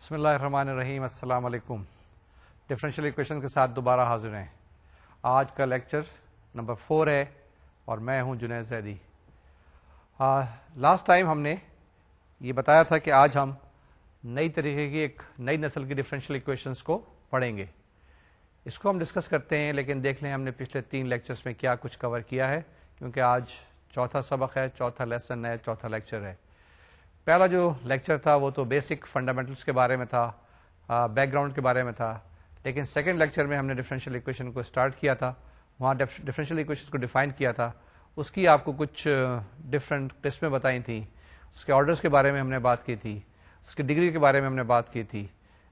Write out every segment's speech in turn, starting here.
بسم اللہ الرحمن الرحیم، السلام علیکم۔ ڈفرینشیل اکویشن کے ساتھ دوبارہ حاضر ہیں۔ آج کا لیکچر نمبر فور ہے اور میں ہوں جنید زیدی۔ لاسٹ ٹائم ہم نے یہ بتایا تھا کہ آج ہم نئی طریقے کی ایک نئی نسل کی ڈفرینشیل اکویشنس کو پڑھیں گے۔ اس کو ہم ڈسکس کرتے ہیں، لیکن دیکھ لیں ہم نے پچھلے تین لیکچرز میں کیا کچھ کور کیا ہے، کیونکہ آج چوتھا سبق ہے، چوتھا لیسن ہے، چوتھا لیکچر ہے۔ پہلا جو لیکچر تھا وہ تو بیسک فنڈامنٹلس کے بارے میں تھا بیک گراؤنڈ کے بارے میں تھا، لیکن سیکنڈ لیکچر میں ہم نے ڈفرینشیل اکویشن کو اسٹارٹ کیا تھا، وہاں ڈفرینشیل اکویشن کو ڈیفائن کیا تھا۔ اس کی آپ کو کچھ ڈفرینٹ قسمیں بتائی تھیں۔ اس کے آرڈرس کے بارے میں ہم نے بات کی تھی، اس کی ڈگری کے بارے میں ہم نے بات کی تھی۔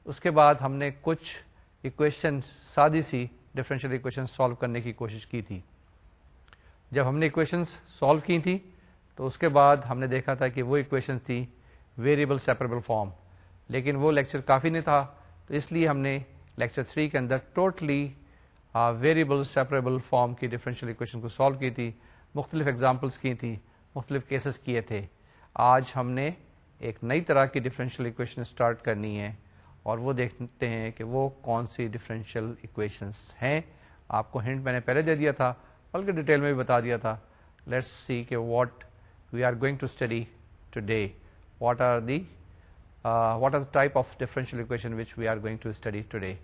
اس کے بعد ہم نے کچھ اکویشن سادی سی ڈفرینشیل اکویشن سالو کرنے کی کوشش کی تھی۔ جب ہم نے اکویشنس سالو کی تھی تو اس کے بعد ہم نے دیکھا تھا کہ وہ اکویشن تھی ویریبل سیپریبل فارم لیکن وہ لیکچر کافی نہیں تھا، تو اس لیے ہم نے لیکچر تھری کے اندر ٹوٹلی ویریبل سیپریبل فارم کی ڈفرینشیل اکویشن کو سالو کی تھی، مختلف ایگزامپلس کی تھی، مختلف کیسز کیے تھے۔ آج ہم نے ایک نئی طرح کی ڈفرینشیل اکویشن اسٹارٹ کرنی ہے اور وہ دیکھتے ہیں کہ وہ کون سی ڈفرینشیل اکویشنس ہیں۔ آپ کو ہنٹ میں نے پہلے دے دیا تھا، بلکہ ڈیٹیل میں بھی بتا دیا تھا۔ لیٹس سی کہ what we are going to study today what are the what are type of differential equation which we are going to study today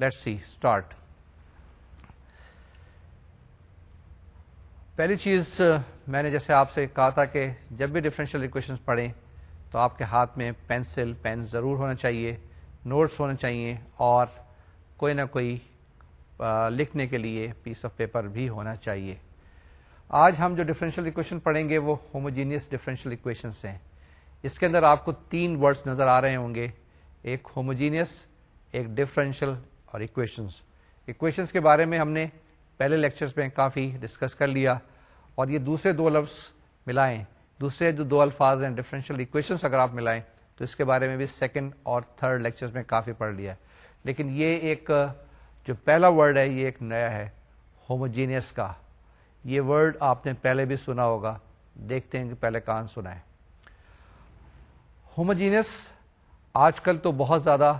let see start پہلی چیز میں نے جیسے آپ سے کہا تھا کہ جب بھی ڈفرینشیل اکویشن پڑھیں تو آپ کے ہاتھ میں پینسل پین ضرور ہونا چاہیے نوٹس ہونے چاہیے اور کوئی نہ کوئی لکھنے کے لیے پیس آف پیپر بھی ہونا چاہیے آج ہم جو ڈفرینشیل اکویشن پڑھیں گے وہ ہوموجینئس ڈفرینشیل اکویشنس ہیں۔ اس کے اندر آپ کو تین ورڈس نظر آ رہے ہوں گے۔ ایک ہوموجینئس ایک ڈفرینشیل اور اکویشنس اکویشنس کے بارے میں ہم نے پہلے لیکچرز میں کافی ڈسکس کر لیا اور یہ دوسرے دو لفظ ملائیں۔ دوسرے جو دو الفاظ ہیں ڈفرینشیل اکویشنس اگر آپ ملائیں، تو اس کے بارے میں بھی سیکنڈ اور تھرڈ لیکچرز میں کافی پڑھ لیا۔ لیکن یہ ایک جو پہلا ورڈ ہے، یہ ایک نیا ہے ہوموجینئس کا۔ یہ ورڈ آپ نے پہلے بھی سنا ہوگا۔ دیکھتے ہیں کہ پہلے کہاں سنا ہے۔ ہوموجینس آج کل تو بہت زیادہ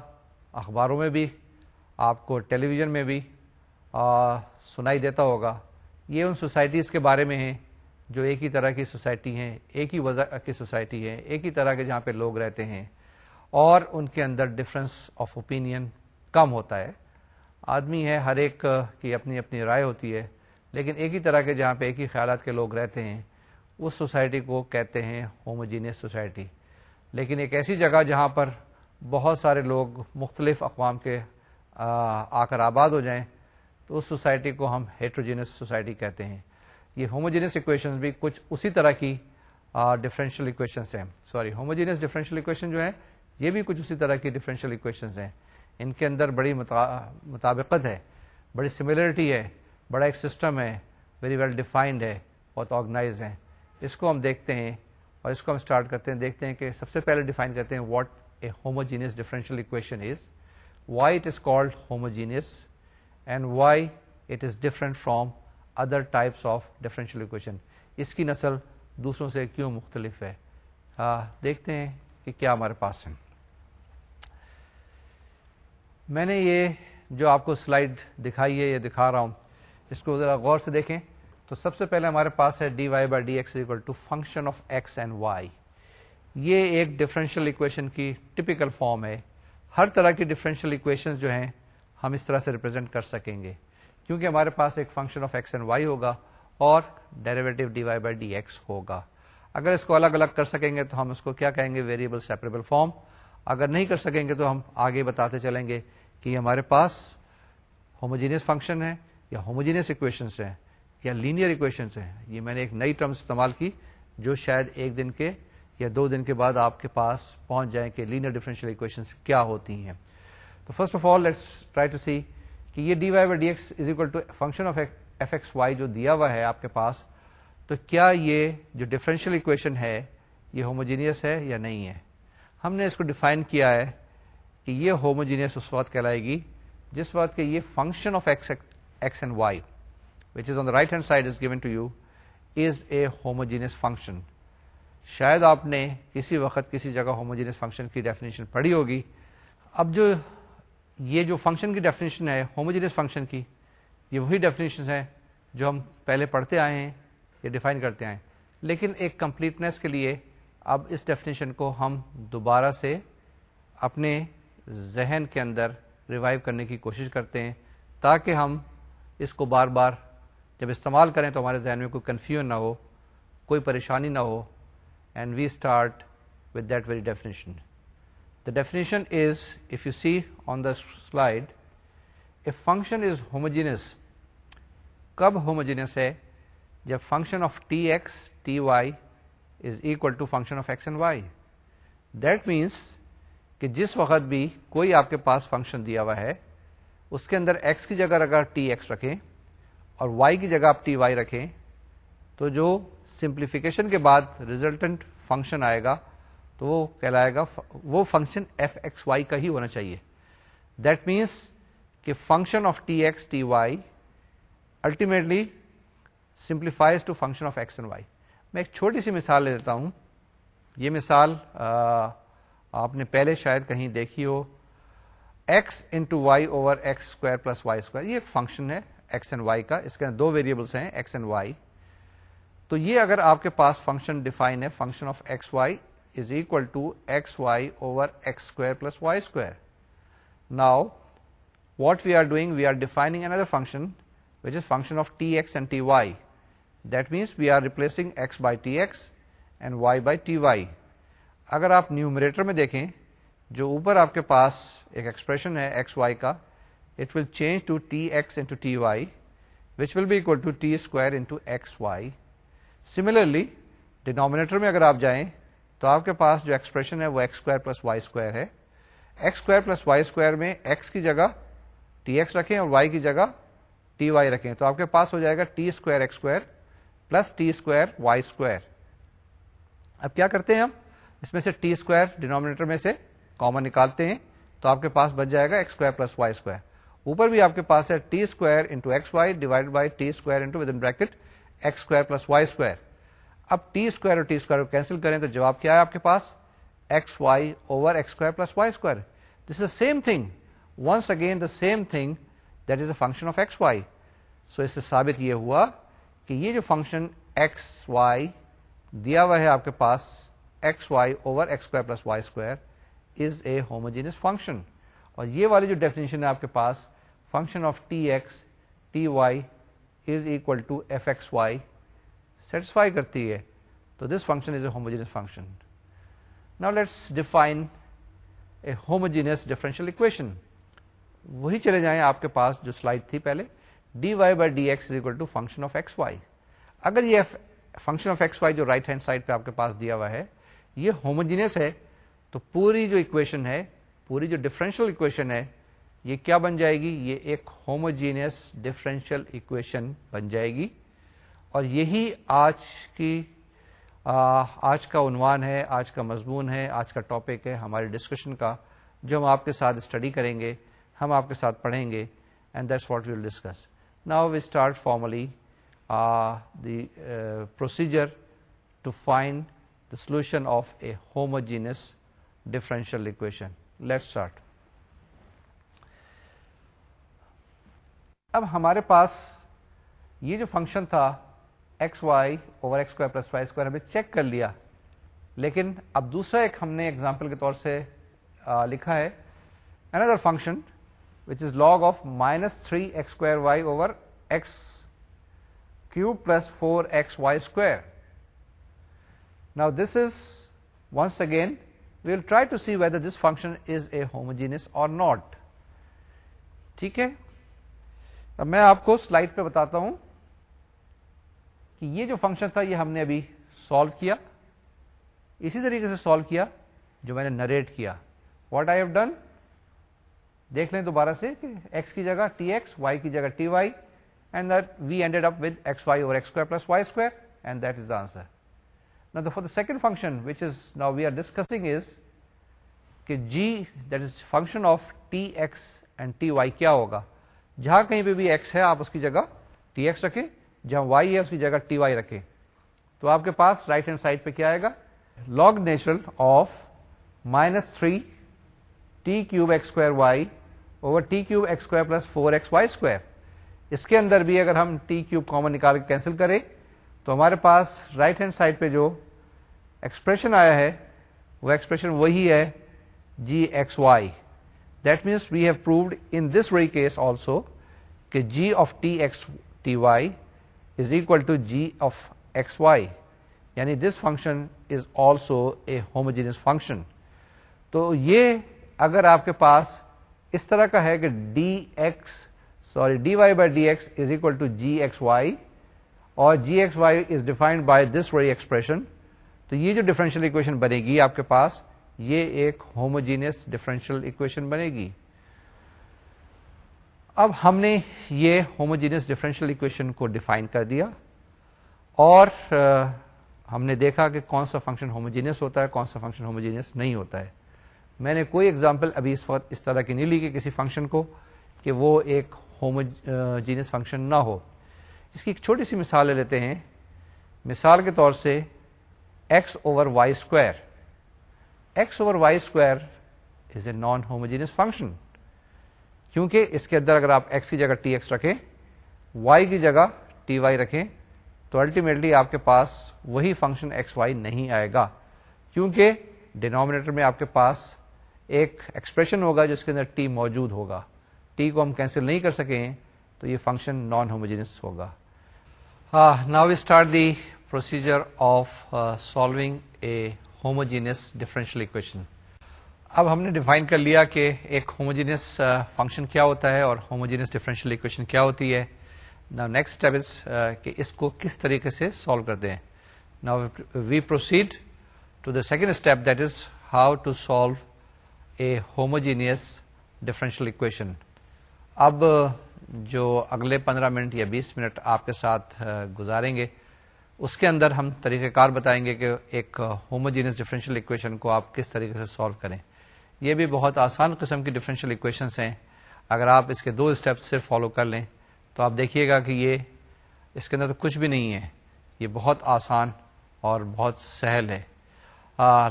اخباروں میں بھی آپ کو ٹیلی ویژن میں بھی آ, سنائی دیتا ہوگا۔ یہ ان سوسائٹیز کے بارے میں ہیں جو ایک ہی طرح کی سوسائٹی ہیں ایک ہی وضع کی سوسائٹی ہے ایک ہی طرح کے جہاں پہ لوگ رہتے ہیں۔ اور ان کے اندر ڈفرینس آف اوپینین کم ہوتا ہے۔ آدمی ہے ہر ایک کی اپنی اپنی رائے ہوتی ہے۔ لیکن ایک ہی طرح کے جہاں پہ ایک ہی خیالات کے لوگ رہتے ہیں، اس سوسائٹی کو کہتے ہیں ہوموجینس سوسائٹی۔ لیکن ایک ایسی جگہ جہاں پر بہت سارے لوگ مختلف اقوام کے، آ کر آباد ہو جائیں، تو اس سوسائٹی کو ہم ہیٹروجینس سوسائٹی کہتے ہیں۔ یہ ہوموجینس اکویشن بھی کچھ اسی طرح کی ڈفرینشیل اکویشنس ہیں۔ سوری ہوموجینس ڈفرینشیل اکویشن جو ہے یہ بھی کچھ اسی طرح کی ڈفرینشیل اکویشنز ہیں۔ ان کے اندر بڑی مطابقت ہے، بڑی سملرٹی ہے۔ بڑا ایک سسٹم ہے ویری ویل ڈیفائنڈ ہے بہت آرگنائز ہے۔ اس کو ہم دیکھتے ہیں اور اس کو ہم اسٹارٹ کرتے ہیں دیکھتے ہیں کہ سب سے پہلے ڈیفائن کرتے ہیں what a homogeneous differential equation is why it is called homogeneous and why it is different from other types of differential equation اس کی نسل دوسروں سے کیوں مختلف ہے؟ آ, دیکھتے ہیں کہ کیا ہمارے پاس ہے میں نے یہ جو آپ کو سلائڈ دکھائی ہے یہ دکھا رہا ہوں۔ اس کو ذرا غور سے دیکھیں تو سب سے پہلے ہمارے پاس ہے D Y by D X equal to function of X and Y. یہ ایک ڈفرینشیل اکویشن کی ٹپیکل فارم ہے. ہر طرح کی ڈفرینشیل اکویشن جو ہیں ہم اس طرح سے ریپرزینٹ کر سکیں گے. کیونکہ ہمارے پاس ایک function of X and Y ہوگا اور derivative D Y by D X ہوگا. اگر اس کو الگ الگ کر سکیں گے تو ہم اس کو کیا کہیں گے؟ ویریبل سیپریبل فارم اگر نہیں کر سکیں گے تو ہم آگے بتاتے چلیں گے کہ ہمارے پاس ہوموجینس فنکشن ہے یا ہوموجینس اکویشنس ہیں، یا لینئر اکویشنس ہیں، یہ میں نے ایک نئی ٹرم استعمال کی جو شاید ایک دن کے یا دو دن کے بعد آپ کے پاس پہنچ جائیں کہ لینئر ڈیفرنشیل اکویشنس کیا ہوتی ہیں۔ تو first of all let's try to see کہ یہ D Y by D X is equal to function of F X Y جو دیا ہوا ہے آپ کے پاس، تو کیا یہ جو ڈفرینشیل اکویشن ہے، یہ ہوموجینئس ہے یا نہیں ہے؟ ہم نے اس کو ڈیفائن کیا ہے کہ یہ ہوموجینئس اس وقت کہلائے گی جس وقت کہ یہ function of X and Y which is on the right hand side is given to you is a homogeneous function شاید آپ نے کسی وقت کسی جگہ ہوموجینس فنکشن کی ڈیفینیشن پڑھی ہوگی. اب جو یہ جو فنکشن کی ڈیفینیشن ہے ہوموجینس فنکشن کی، یہ وہی ڈیفینیشن ہے جو ہم پہلے پڑھتے آئے ہیں یا ڈیفائن کرتے آئے ہیں. لیکن ایک کمپلیٹنیس کے لیے اب اس ڈیفینیشن کو ہم دوبارہ سے اپنے ذہن کے اندر ریوائو کرنے کی کوشش کرتے ہیں تاکہ ہم اس کو بار بار جب استعمال کریں تو ہمارے ذہن میں کوئی کنفیوژن نہ ہو، کوئی پریشانی نہ ہو and we start with that very definition the definition is if you see on the slide a function is homogeneous کب ہوموجینس ہے؟ جب function of T X T Y is equal to function of X and Y that means کہ جس وقت بھی کوئی آپ کے پاس فنکشن دیا ہوا ہے اس کے اندر ایکس کی جگہ اگر ٹی ایکس رکھیں اور وائی کی جگہ آپ ٹی وائی رکھیں تو جو سمپلیفیکیشن کے بعد ریزلٹنٹ فنکشن آئے گا تو وہ کہلائے گا وہ فنکشن ایف ایکس وائی کا ہی ہونا چاہیے۔ دیٹ مینس کہ function of T X T Y ultimately simplifies to function of X and Y میں ایک چھوٹی سی مثال لے لیتا ہوں۔ یہ مثال آپ نے پہلے شاید کہیں دیکھی ہو۔ X into Y over X square plus Y square یہ ایک فنکشن ہے ایکس اینڈ وائی کا، اس کے اندر دو ویریبلس ہیں ایکس اینڈ وائی تو یہ اگر آپ کے پاس فنکشن ڈیفائن ہے function of X Y is equal to X Y over X square plus Y square now what we are doing we are defining another function which is function of T X and T Y that means we are replacing X by T X and Y by T Y اگر آپ numerator میں دیکھیں جو اوپر آپ کے پاس ایک expression ہے ایکس وائی کا it will change to T X into T Y which will be equal to T square into X Y similarly denominator میں اگر آپ جائیں، تو آپ کے پاس جو ایکسپریشن ہے وہ X square plus Y square ہے. X square plus Y square میں ایکس کی جگہ ٹی ایکس رکھیں اور وائی کی جگہ ٹی وائی رکھیں، تو آپ کے پاس ہو جائے گا T square X square plus T square Y square اب کیا کرتے ہیں ہم؟ اس میں سے ٹی اسکوائر ڈینومینیٹر میں سے کامن نکالتے ہیں، تو آپ کے پاس بچ جائے گا X square plus Y square اوپر بھی آپ کے پاس ہے T square into X Y divide by T square into with in bracket X square plus Y square اب ٹی اسکوائر اور ٹی اسکوائر کو کینسل کریں تو جواب کیا ہے آپ کے پاس؟ X Y over X square plus Y square this is same thing once again the same thing that is a function of X Y so اس سے ثابت یہ ہوا کہ یہ جو فنکشن ایکس وائی دیا ہوا ہے آپ کے پاس X Y over X square plus Y square is a homogeneous function اور یہ والی جو ڈیفینیشن ہے آپ کے پاس function of T X T Y is equal to F X Y satisfy کرتی ہے. تو this function is a homogeneous function نا let's define a homogeneous differential equation وہی چلے جائیں آپ کے پاس جو سلائڈ تھی پہلے. D Y by D X is equal to function of X Y اگر یہ فنکشن آف ایکس وائی جو رائٹ ہینڈ سائڈ پہ آپ کے پاس دیا ہوا ہے، یہ ہوموجینس ہے تو پوری جو اکویشن ہے، پوری جو ڈفرینشیل اکویشن ہے، یہ کیا بن جائے گی؟ یہ ایک ہوموجینس ڈفرینشیل اکویشن بن جائے گی۔ اور یہی آج کی آج کا عنوان ہے، آج کا مضمون ہے، آج کا ٹاپک ہے ہماری ڈسکشن کا، جو ہم آپ کے ساتھ اسٹڈی کریں گے، ہم آپ کے ساتھ پڑھیں گے and that's what we'll discuss now we start formally the procedure to find the solution of a homogeneous differential equation let start اب ہمارے پاس یہ جو فنکشن تھا X Y over X square plus Y square ہمیں check کر لیا. لیکن اب دوسرا ایک ہم نے ایگزامپل کے طور سے لکھا ہے. اندر function which is log of minus three X square Y over X cube plus four X Y square now this is once again we will try to see whether this function is a homogeneous or not ٹھیک ہے؟ اب میں آپ کو slide پہ بتاتا ہوں کہ یہ جو فنکشن تھا، یہ ہم نے ابھی سالو کیا۔ اسی طریقے سے سالو کیا جو میں نے نریٹ کیا۔ واٹ آئی ہیو ڈن دیکھ لیں دوبارہ سے کہ ایکس کی جگہ ٹی ایکس وائی کی جگہ T Y and that we ended up with X Y اور X square plus Y square and that is the answer نا for the second function which is now we are discussing is کہ G that is function of T X and T Y کیا ہوگا جہاں کہیں پہ بھی x ہے آپ اس کی جگہ ٹی ایکس رکھیں جہاں وائی ہے اس کی جگہ ٹی وائی رکھیں تو آپ کے پاس رائٹ ہینڈ سائڈ پہ کیا آئے گا log natural of minus three T cube X square Y over T cube X square plus four X Y square اس کے اندر بھی اگر ہم ٹی کیوب کامن نکال کے کینسل کریں تو ہمارے پاس رائٹ ہینڈ سائڈ پہ جو ایکسپریشن آیا ہے، وہ ایکسپریشن وہی ہے G X Y. That means we have proved in this we case also کہ G of T X T Y is equal to G of X Y یعنی this function is also a homogeneous function تو یہ اگر آپ کے پاس اس طرح کا ہے کہ D X sorry D Y by D X is equal to G X Y اور G X Y is defined by this very expression تو یہ جو ڈفرینشیل اکویشن بنے گی آپ کے پاس، یہ ایک ہوموجینس ڈفرینشیل اکویشن بنے گی۔ اب ہم نے یہ ہوموجینس ڈفرینشیل اکویشن کو ڈیفائن کر دیا اور ہم نے دیکھا کہ کون سا فنکشن ہوموجینس ہوتا ہے، کون سا فنکشن ہوموجینس نہیں ہوتا ہے۔ میں نے کوئی ایگزامپل ابھی اس وقت اس طرح کی نہیں لی کہ کسی فنکشن کو کہ وہ ایک ہوموجینس فنکشن نہ ہو۔ اس کی ایک چھوٹی سی مثال لے لیتے ہیں۔ مثال کے طور سے X over Y square X over Y square is a non homogeneous function کیونکہ اس کے اندر اگر آپ ایکس کی جگہ ٹی ایکس رکھیں وائی کی جگہ ٹی وائی رکھیں، تو الٹیمیٹلی آپ کے پاس وہی فنکشن ایکس وائی نہیں آئے گا. کیونکہ ڈینومینیٹر میں آپ کے پاس ایک ایکسپریشن ہوگا جس کے اندر ٹی موجود ہوگا. ٹی کو ہم کینسل نہیں کر سکیں تو یہ فنکشن نان ہوموجینس ہوگا now start the procedure of solving a homogeneous differential equation اب ہم نے ڈیفائن کر لیا کہ ایک ہوموجینس فنکشن uh, کیا ہوتا ہے اور ہوموجینس ڈفرینشیل اکویشن کیا ہوتی ہے. نا نیکسٹ اسٹیپ از کہ اس کو کس طریقے سے سالو کرتے ہیں. نا we proceed to the second step that is how to solve a homogeneous differential equation اب uh, جو اگلے پندرہ منٹ یا بیس منٹ آپ کے ساتھ uh, گزاریں گے اس کے اندر ہم طریقہ کار بتائیں گے کہ ایک ہوموجینس ڈفرینشیل اکویشن کو آپ کس طریقے سے سالو کریں۔ یہ بھی بہت آسان قسم کی ڈفرینشیل اکویشنس ہیں۔ اگر آپ اس کے دو اسٹیپ صرف فالو کر لیں، تو آپ دیکھیے گا کہ یہ اس کے اندر تو کچھ بھی نہیں ہے۔ یہ بہت آسان اور بہت سہل ہے۔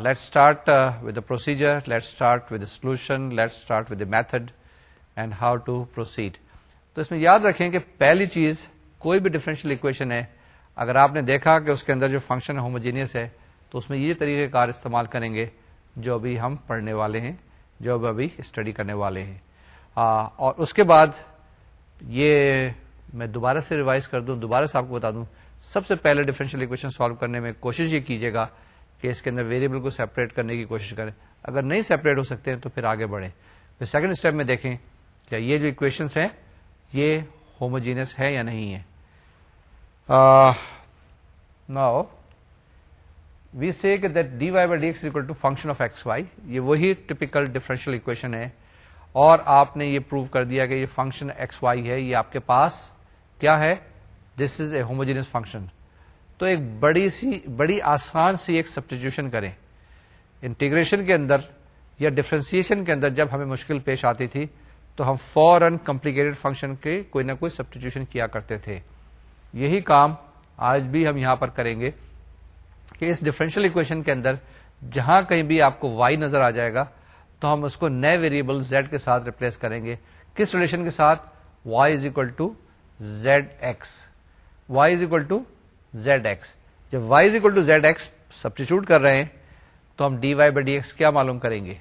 Let start with the procedure let start with solution let start with method and how to proceed تو اس میں یاد رکھیں کہ پہلی چیز کوئی بھی ڈفرینشیل اکویشن ہے اگر آپ نے دیکھا کہ اس کے اندر جو فنکشن ہوموجینئس ہے تو اس میں یہ طریقہ کار استعمال کریں گے جو ابھی ہم پڑھنے والے ہیں جو اب ابھی اسٹڈی کرنے والے ہیں۔ آ, اور اس کے بعد یہ میں دوبارہ سے ریوائز کر دوں دوبارہ سے آپ کو بتا دوں۔ سب سے پہلے ڈفرینشیل اکویشن سالو کرنے میں کوشش یہ کیجیے گا کہ اس کے اندر ویریبل کو سیپریٹ کرنے کی کوشش کریں۔ اگر نہیں سیپریٹ ہو سکتے ہیں تو پھر آگے بڑھیں۔ پھر سیکنڈ اسٹیپ میں دیکھیں کیا یہ جو اکویشنس ہیں یہ ہوموجینس ہے یا نہیں ہے ناؤ وی سی کہ that D Y by D X equal to function of X Y یہ وہی ٹپیکل ڈفرینشیل اکویشن ہے۔ اور آپ نے یہ پروو کر دیا کہ یہ فنکشن ایکس وائی ہے، یہ آپ کے پاس کیا ہے؟ This is a homogeneous function تو ایک بڑی سی، بڑی آسان سی ایک سبسٹیٹیوشن کریں۔ انٹیگریشن کے اندر یا ڈفرینسیشن کے اندر جب ہمیں مشکل پیش آتی تھی، تو ہم فورن کمپلیکیٹڈ فنکشن کے کوئی نہ کوئی سبسٹیٹیوشن کیا کرتے تھے۔ یہی کام آج بھی ہم یہاں پر کریں گے کہ اس ڈفرینشیل اکویشن کے اندر جہاں کہیں بھی آپ کو وائی نظر آ جائے گا، تو ہم اس کو نئے ویریبل زیڈ کے ساتھ ریپلیس کریں گے۔ کس ریلیشن کے ساتھ؟ Y is equal to Z X Y is equal to Z X جب Y is equal to Z X substitute کر رہے ہیں، تو ہم D Y by D X کیا معلوم کریں گے؟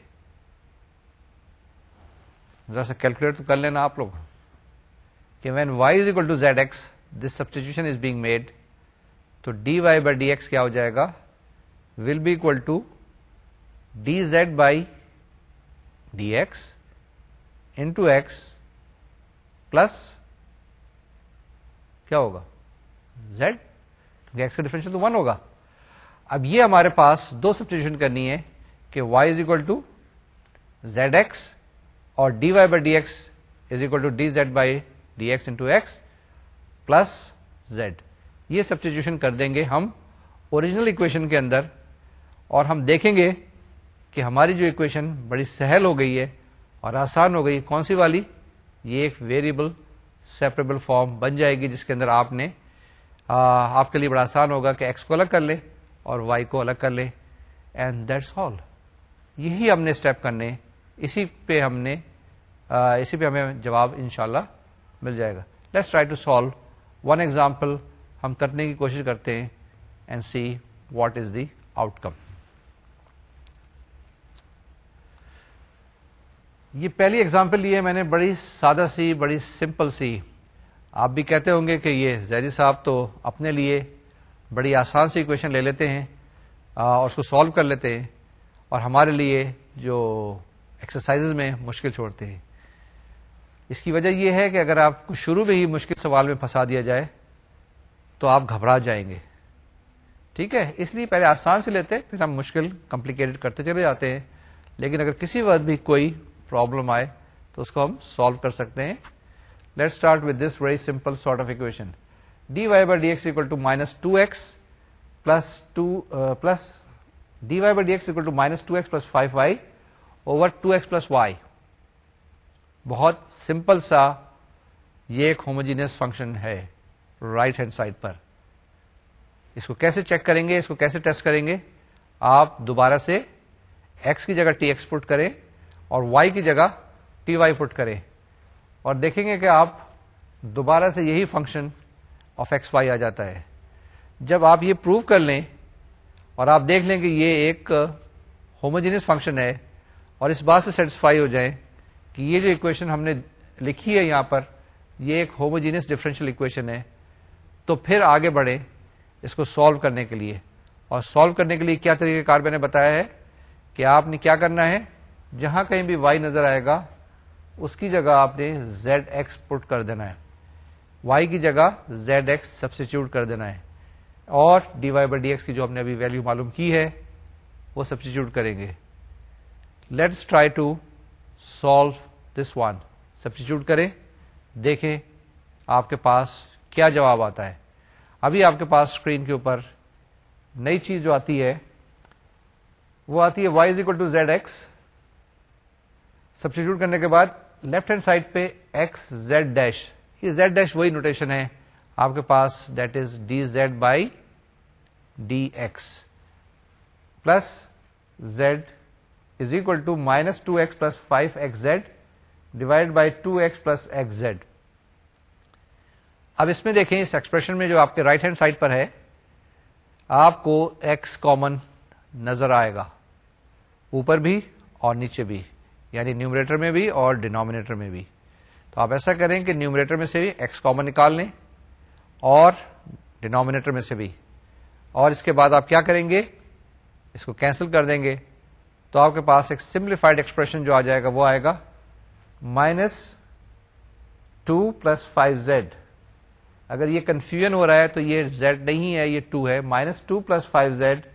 ذرا سا کیلکولیٹ تو کر لینا آپ لوگ کہ when Y is equal to Z X this substitution is being made تو D Y by D X کیا ہو جائے گا? Will be equal to D Z by D X into X plus کیا ہوگا؟ زیڈ کیونکہ ایکس کا ڈیفرنشیل تو ون ہوگا. اب یہ ہمارے پاس دو سبسٹیوشن کرنی ہے کہ Y is equal to Z X اور D Y by D X is equal to D Z by D X into X plus Z. یہ سبسٹیچیوشن کر دیں گے ہم اوریجنل اکویشن کے اندر اور ہم دیکھیں گے کہ ہماری جو اکویشن بڑی سہل ہو گئی ہے اور آسان ہو گئی کون سی والی؟ یہ ایک ویریبل سیپریبل فارم بن جائے گی جس کے اندر آپ نے آپ کے لیے بڑا آسان ہوگا کہ ایکس کو الگ کر لے اور وائی کو الگ کر لے اینڈ دیٹس آل یہی ہم نے اسٹیپ کرنے اسی پہ ہم نے اسی پہ ہمیں جواب انشاءاللہ مل جائے گا۔ Let's try to solve one example ہم کرنے کی کوشش کرتے ہیں and see what is the outcome یہ پہلی ایگزامپل لی ہے میں نے، بڑی سادہ سی، بڑی سمپل سی۔ آپ بھی کہتے ہوں گے کہ یہ زیری صاحب تو اپنے لیے بڑی آسان سی کوشچن لے لیتے ہیں اور اس کو سالو کر لیتے ہیں اور ہمارے لیے جو ایکسرسائز میں مشکل چھوڑتے ہیں۔ اس کی وجہ یہ ہے کہ اگر آپ کو شروع میں ہی مشکل سوال میں پھنسا دیا جائے تو آپ گھبرا جائیں گے۔ ٹھیک ہے؟ اس لیے پہلے آسان سے لیتے پھر ہم مشکل کمپلیکیٹڈ کرتے چلے جاتے ہیں۔ لیکن اگر کسی وقت بھی کوئی پرابلم آئے تو اس کو ہم سالو کر سکتے ہیں۔ Let start with this very simple sort of equation d y by d x equal to minus two x plus two plus d y by d x equal to minus two x plus five y over two x plus y بہت simple سا یہ ایک homogeneous function ہے right hand side پر۔ اس کو کیسے check کریں گے، اس کو کیسے ٹیسٹ کریں گے، آپ دوبارہ سے ایکس کی جگہ ٹی ایکس پٹ کریں اور وائی کی جگہ ٹی وائی پٹ کریں۔ اور دیکھیں گے کہ آپ دوبارہ سے یہی فنکشن آف ایکس وائی آ جاتا ہے۔ جب آپ یہ پروو کر لیں اور آپ دیکھ لیں کہ یہ ایک ہوموجینس فنکشن ہے اور اس بات سے سیٹسفائی ہو جائیں کہ یہ جو اکویشن ہم نے لکھی ہے یہاں پر، یہ ایک ہوموجینس ڈفرینشیل اکویشن ہے۔ تو پھر آگے بڑھے اس کو سالو کرنے کے لیے۔ اور سالو کرنے کے لیے کیا طریقہ کار میں نے بتایا ہے کہ آپ نے کیا کرنا ہے؟ جہاں کہیں بھی وائی نظر آئے گا، اس کی جگہ آپ نے زیڈ ایکس پٹ کر دینا ہے۔ وائی کی جگہ زیڈ ایکس سبسٹیچیوٹ کر دینا ہے۔ اور d y by d x کی جو ہم نے ابھی ویلو معلوم کی ہے، وہ سبسٹیچیوٹ کریں گے۔ Let's try to solve this one substitute کریں. دیکھیں آپ کے پاس کیا جواب آتا ہے. ابھی آپ کے پاس اسکرین کے اوپر نئی چیز جو آتی ہے، وہ آتی ہے y is equal to z x substitute کرنے کے بعد لیفٹ ہینڈ سائڈ پہ ایکس زیڈ ڈیش یہ زیڈ ڈیش وہی نوٹیشن ہے آپ کے پاس that is d z by d x plus z is equal to minus two x plus five x z divide by two x plus x z اب اس میں دیکھیں، اس ایکسپریشن میں جو آپ کے رائٹ ہینڈ سائڈ پر ہے، آپ کو ایکس کامن نظر آئے گا۔ اوپر بھی اور نیچے بھی یعنی نیومریٹر میں بھی اور ڈینامینیٹر میں بھی۔ تو آپ ایسا کریں کہ نیومریٹر میں سے بھی ایکس کامن نکال لیں اور ڈینامینیٹر میں سے بھی۔ اور اس کے بعد آپ کیا کریں گے؟ اس کو کینسل کر دیں گے۔ تو آپ کے پاس ایک سمپلیفائڈ ایکسپریشن جو آ جائے گا وہ آئے گا minus two plus five z اگر یہ کنفیوژن ہو رہا ہے تو یہ زیڈ نہیں ہے، یہ ٹو ہے۔ Minus two plus five z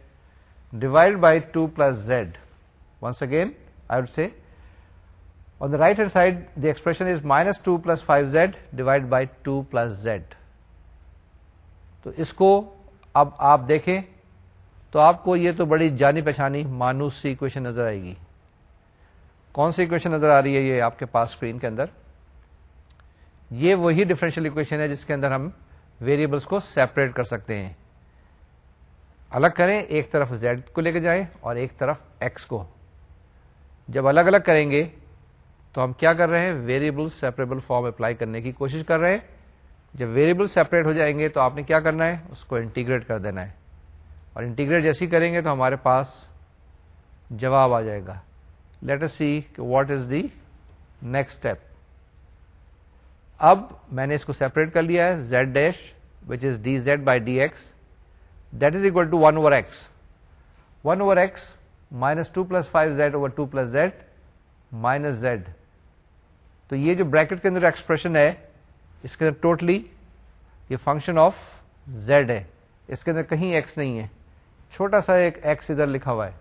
divide by two plus z once again I would say on the right hand side the expression is minus two plus five z divide by two plus z تو اس کو اب آپ دیکھیں۔ تو آپ کو یہ تو بڑی جانی پہچانی مانوس سی اکویشن نظر آئے گی۔ کون سی اکویشن نظر آ رہی ہے یہ آپ کے پاس اسکرین کے اندر؟ یہ وہی ڈفرینشیل اکویشن ہے جس کے اندر ہم ویریبلس کو سیپریٹ کر سکتے ہیں۔ الگ کریں، ایک طرف زیڈ کو لے کے جائیں اور ایک طرف ایکس کو۔ جب الگ الگ کریں گے تو ہم کیا کر رہے ہیں؟ ویریبل سیپریبل فارم اپلائی کرنے کی کوشش کر رہے ہیں۔ جب ویریبل سیپریٹ ہو جائیں گے تو آپ نے کیا کرنا ہے؟ اس کو انٹیگریٹ کر دینا ہے۔ اور انٹیگریٹ جیسی کریں گے تو ہمارے پاس جواب آ جائے گا۔ Let's see what is the next step اب میں نے اس کو سیپریٹ کر لیا ہے z dash which is d z by d x that is equal to one over x one over x minus two plus five z over two plus z minus z تو یہ جو bracket کے اندر expression ہے، اس کے اندر totally یہ فنکشن آف زیڈ ہے۔ اس کے اندر کہیں ایکس نہیں ہے۔ چھوٹا سا ایک ایکس ادھر لکھا ہوا ہے۔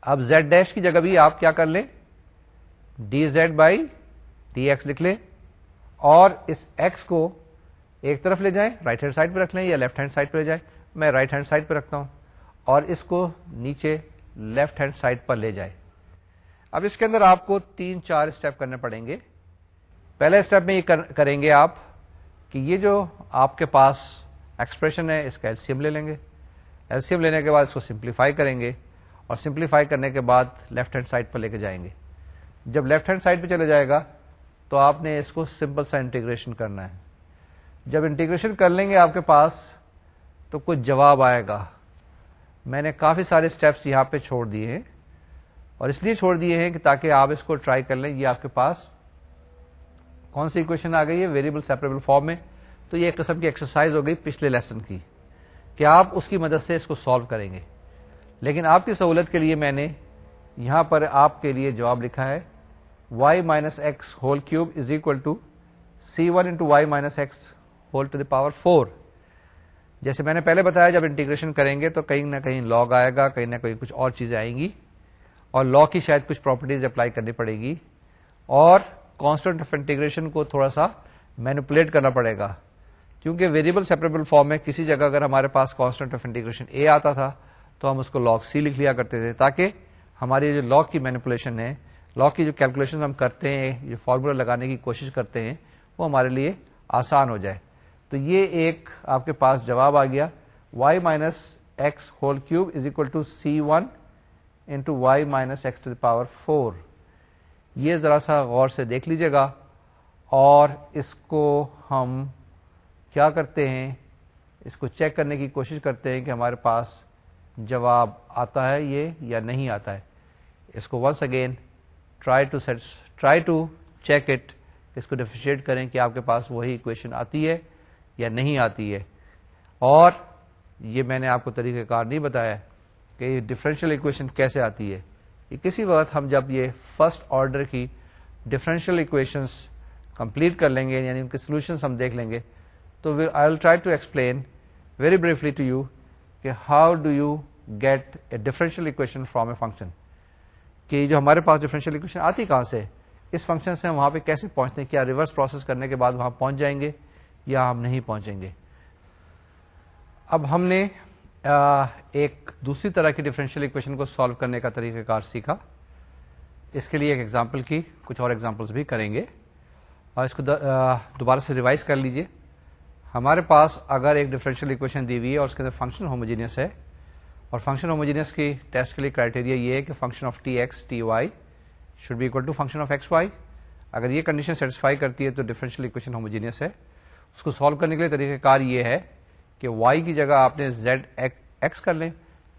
اب زیڈ ڈیش کی جگہ بھی آپ کیا کر لیں۔ D z by d x لکھ لیں۔ اور اس ایکس کو ایک طرف لے جائیں رائٹ ہینڈ سائڈ پہ رکھ لیں یا لیفٹ ہینڈ سائڈ پہ لے جائیں۔ میں رائٹ ہینڈ سائڈ پہ رکھتا ہوں۔ اور اس کو نیچے لیفٹ ہینڈ سائڈ پر لے جائے اب اس کے اندر آپ کو تین چار اسٹیپ کرنے پڑیں گے۔ پہلے اسٹیپ میں یہ کریں گے آپ کہ یہ جو آپ کے پاس ایکسپریشن ہے، اس کا ایلسیم لے لیں گے۔ ایلسیم لینے کے بعد اس کو سمپلیفائی کریں گے اور سمپلیفائی کرنے کے بعد لیفٹ ہینڈ سائڈ پر لے کے جائیں گے۔ جب لیفٹ ہینڈ سائڈ پہ چلے جائے گا تو آپ نے اس کو سمپل سا انٹیگریشن کرنا ہے۔ جب انٹیگریشن کر لیں گے آپ کے پاس تو کچھ جواب آئے گا۔ میں نے کافی سارے اسٹیپس یہاں پہ چھوڑ دیے ہیں اور اس لیے چھوڑ دیے ہیں کہ تاکہ آپ اس کو ٹرائی کر لیں۔ یہ آپ کے پاس کون سی اکویشن آ گئی ہے؟ ویریبل سیپریبل فارم میں۔ تو یہ ایک قسم کی ایکسرسائز ہو گئی پچھلے لیسن کی۔ کہ آپ اس کی مدد سے اس کو سالو کریں گے۔ لیکن آپ کی سہولت کے لیے میں نے یہاں پر آپ کے لیے جواب لکھا ہے y minus x whole cube is equal to c one into y minus x whole to the power four جیسے میں نے پہلے بتایا، جب انٹیگریشن کریں گے تو کہیں نہ کہیں لاگ آئے گا، کہیں نہ کہیں کچھ اور چیزیں آئیں گی۔ اور لا کی شاید کچھ پراپرٹیز اپلائی کرنی پڑے گی۔ اور کانسٹنٹ آف انٹیگریشن کو تھوڑا سا مینوپولیٹ کرنا پڑے گا۔ کیونکہ ویریبل سیپریبل فارم میں کسی جگہ اگر ہمارے پاس کانسٹنٹ آف انٹیگریشن اے آتا تھا تو ہم اس کو لاک سی لکھ لیا کرتے تھے تاکہ ہماری جو لاک کی مینپولیشن ہے لاک کی جو کیلکولیشن ہم کرتے ہیں جو فارمولا لگانے کی کوشش کرتے ہیں، وہ ہمارے لیے آسان ہو جائے۔ تو یہ ایک آپ کے پاس جواب آ گیا۔ Y minus x whole cube is equal to c one into y minus x to the power four یہ ذرا سا غور سے دیکھ لیجیے گا اور اس کو ہم کیا کرتے ہیں؟ اس کو چیک کرنے کی کوشش کرتے ہیں کہ ہمارے پاس جواب آتا ہے یہ یا نہیں آتا ہے۔ اس کو once again try to set try to check it اس کو ڈیفیشیٹ کریں کہ آپ کے پاس وہی اکویشن آتی ہے یا نہیں آتی ہے۔ اور یہ میں نے آپ کو طریقہ کار نہیں بتایا کہ یہ ڈفرینشیل اکویشن کیسے آتی ہے۔ کہ کسی وقت ہم جب یہ فرسٹ آرڈر کی ڈفرینشیل اکویشنس کمپلیٹ کر لیں گے یعنی ان کے سولوشنس ہم دیکھ لیں گے تو I will try to explain very briefly to you کہ how do you get a differential equation from a function کہ جو ہمارے پاس ڈفرینشیل اکویشن آتی کہاں سے؟ اس فنکشن سے ہم وہاں پہ کیسے پہنچتے ہیں؟ کیا ریورس پروسیس کرنے کے بعد وہاں پہنچ جائیں گے یا ہم نہیں پہنچیں گے؟ اب ہم نے ایک دوسری طرح کی ڈفرینشیل اکویشن کو سالو کرنے کا طریقہ کار سیکھا۔ اس کے لیے ایک ایگزامپل کی، کچھ اور ایگزامپلس بھی کریں گے۔ اور اس کو دوبارہ سے ریوائز کر لیجیے۔ ہمارے پاس اگر ایک ڈفرینشیل اکویشن دی ہوئی ہے اور اس کے اندر فنکشن ہوموجینس ہے، اور فنکشن ہوموجینس کی ٹیسٹ کے لیے کرائٹیریا یہ ہے کہ function of t x t y should be equal to function of x y اگر یہ کنڈیشن سیٹسفائی کرتی ہے تو ڈفرینشیل اکویشن ہوموجینس ہے۔ اس کو سالو کرنے کے لیے طریقہ کار یہ ہے کہ وائی کی جگہ آپ نے زیڈ ایکس کر لیں۔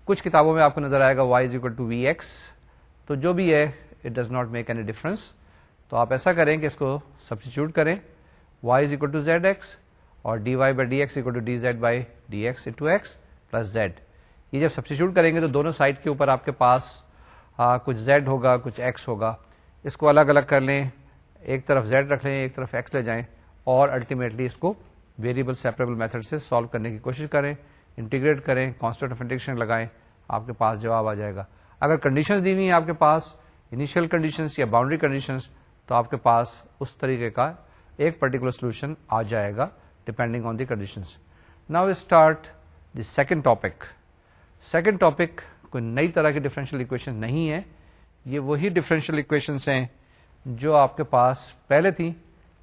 کچھ کتابوں میں آپ کو نظر آئے گا y is equal to v x تو جو بھی ہے it does not make any difference تو آپ ایسا کریں کہ اس کو سبسٹیچیوٹ کریں۔ Y is equal to z x اور d y by d x equal to d z by d x into x plus z یہ جب سبسٹیچیوٹ کریں گے تو دونوں سائڈ کے اوپر آپ کے پاس آ, کچھ زیڈ ہوگا کچھ ایکس ہوگا. اس کو الگ الگ کر لیں. ایک طرف زیڈ رکھ لیں ایک طرف ایکس لے جائیں اور الٹیمیٹلی اس کو ویریبل سیپریبل میتھڈ سے سالو کرنے کی کوشش کریں انٹیگریٹ کریں کانسٹنٹ آف انٹیگریشن لگائیں آپ کے پاس جواب آ جائے گا. اگر کنڈیشن دی ہوئی ہیں آپ کے پاس انیشیل کنڈیشنز یا باؤنڈری کنڈیشنز تو آپ کے پاس اس طریقے کا ایک پرٹیکولر سولوشن آ جائے گا. Depending on the conditions now start the second topic second topic کوئی نئی طرح کی ڈفرینشیل اکویشن نہیں ہے. یہ وہی ڈفرینشیل اکویشنس ہیں جو آپ کے پاس پہلے تھیں،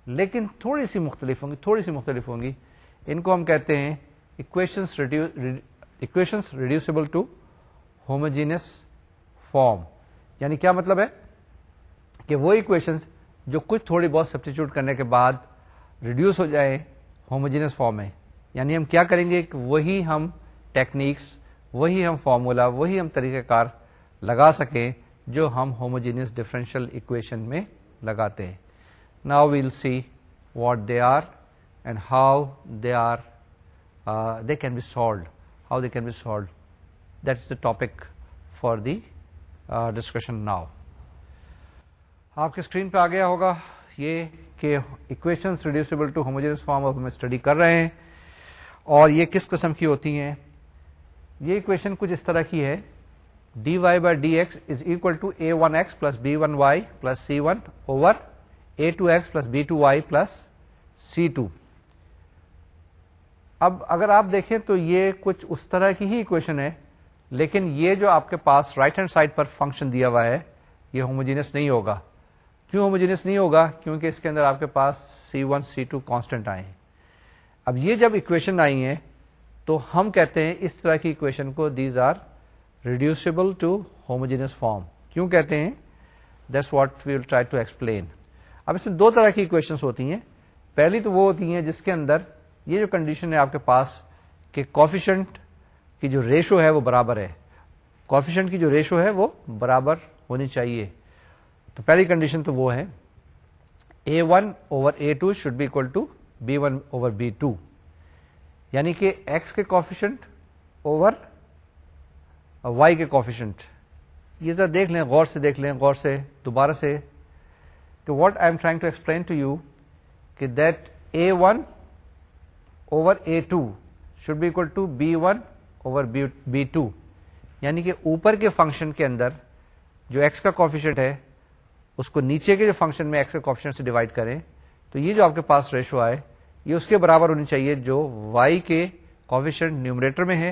لیکن تھوڑی سی مختلف ہوں گی، تھوڑی سی مختلف ہوں گی۔ ان کو ہم کہتے ہیں equations reducible to homogeneous form یعنی کیا مطلب ہے؟ کہ وہ اکویشنس جو کچھ تھوڑی بہت سبسٹیچیوٹ کرنے کے بعد ریڈیوس ہو جائے ہوموجینس فارم میں یعنی ہم کیا کریں گے کہ وہی ہم ٹیکنیکس، وہی ہم فارمولا، وہی ہم طریقہ کار لگا سکیں جو ہم ہوموجینس ڈفرینشیل اکویشن میں لگاتے ہیں۔ Now we'll see what they are and how they are they can be solved how they can be solved that is the topic for the discussion now آپ کے اسکرین پہ آ گیا ہوگا۔ یہ کہ equation reducible to homogeneous form اب ہم اسٹڈی کر رہے ہیں۔ اور یہ کس قسم کی ہوتی ہیں؟ یہ اکویشن کچھ اس طرح کی ہے۔ D y by d x is equal to a one x plus b one y plus c one over a two x plus b two y plus c two اب اگر آپ دیکھیں تو یہ کچھ اس طرح کی ہی اکویشن ہے، لیکن یہ جو آپ کے پاس رائٹ ہینڈ سائڈ پر فنکشن دیا ہوا ہے، یہ ہوموجینس نہیں ہوگا۔ کیوں ہوموجینس نہیں ہوگا؟ کیونکہ اس کے اندر آپ کے پاس c one c two constant آئے ہیں۔ اب یہ جب اکویشن آئی ہیں، تو ہم کہتے ہیں اس طرح کی اکویشن کو these are reducible to homogeneous form کیوں کہتے ہیں؟ That's what we'll try to explain اب اس میں دو طرح کی اکویشن ہوتی ہیں۔ پہلی تو وہ ہوتی ہیں جس کے اندر یہ جو کنڈیشن ہے آپ کے پاس، کہ کوفیشنٹ کی جو ریشو ہے وہ برابر ہے۔ کوفیشنٹ کی جو ریشو ہے وہ برابر ہونی چاہیے۔ تو پہلی کنڈیشن تو وہ ہے A one over A two should be equal to B one over B two یعنی کہ ایکس کے کوفیشنٹ اوور وائی کے کوفیشنٹ یہ ذرا دیکھ لیں، غور سے دیکھ لیں، غور سے، دوبارہ سے کہ what I am trying to explain to you کہ that a one over a two should be equal to b one over b two یعنی کہ اوپر کے فنکشن کے اندر جو ایکس کا کوفیشنٹ ہے اس کو نیچے کے جو فنکشن میں ایکس کے کوفیشنٹ سے ڈیوائڈ کریں، تو یہ جو آپ کے پاس ریشو آئے، یہ اس کے برابر ہونی چاہیے جو وائی کے کوفیشنٹ نیومریٹر میں ہے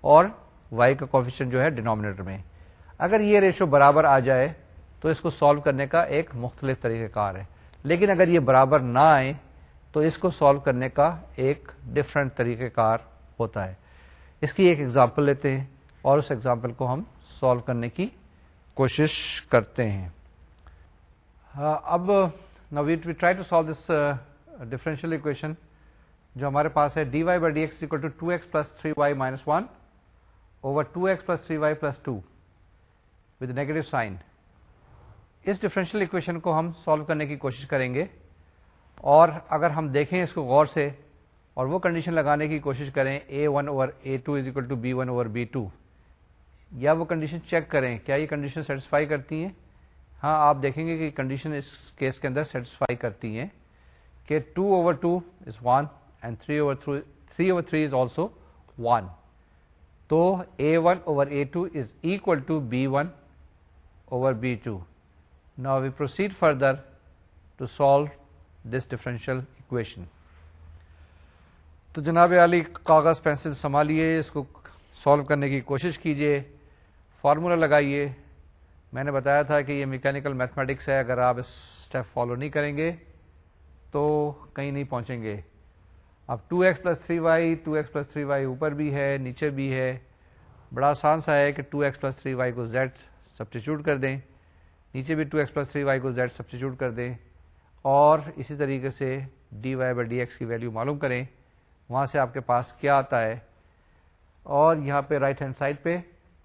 اور وائی کا کوفیشنٹ جو ہے ڈینومینیٹر میں اگر یہ ریشو برابر آ جائے، تو اس کو سالو کرنے کا ایک مختلف طریقہ کار ہے۔ لیکن اگر یہ برابر نہ آئے، تو اس کو سالو کرنے کا ایک ڈفرنٹ طریقہ کار ہوتا ہے۔ اس کی ایک ایگزامپل لیتے ہیں اور اس ایگزامپل کو ہم سالو کرنے کی کوشش کرتے ہیں۔ اب we try to solve this differential equation جو ہمارے پاس ہے d y by d x equal to two x plus three y minus one over two x plus three y plus two with negative sign us differential equation کو ہم solve کرنے کی کوشش کریں گے اور اگر ہم دیکھیں اس کو غور سے اور وہ کنڈیشن لگانے کی کوشش کریں a one over a two is equal to b one over b two یا وہ کنڈیشن چیک کریں، کیا یہ کنڈیشن سیٹسفائی کرتی ہیں؟ ہاں آپ دیکھیں گے کہ کنڈیشن اس کیس کے اندر سیٹسفائی کرتی ہیں کہ two over two is one and three over three over three is also one تو a one over a two is equal to b one over b two Now we proceed further to solve this differential equation. تو جناب علی، کاغذ pencil سنبھالیے، اس کو solve کرنے کی کوشش کیجیے فارمولا لگائیے۔ میں نے بتایا تھا کہ یہ میکینکل میتھمیٹکس ہے، اگر آپ اس اسٹیپ فالو نہیں کریں گے تو کہیں نہیں پہنچیں گے۔ اب two x plus three y two x plus three y اوپر بھی ہے، نیچے بھی ہے۔ بڑا آسان سا ہے کہ two x plus three y کو زیڈ سبسٹیچیوٹ کر دیں۔ نیچے بھی two x plus three y کو زیڈ سبسٹیچیوٹ کر دیں۔ اور اسی طریقے سے d y by d x کی ویلو معلوم کریں۔ وہاں سے آپ کے پاس کیا آتا ہے؟ اور یہاں پہ رائٹ ہینڈ سائڈ پہ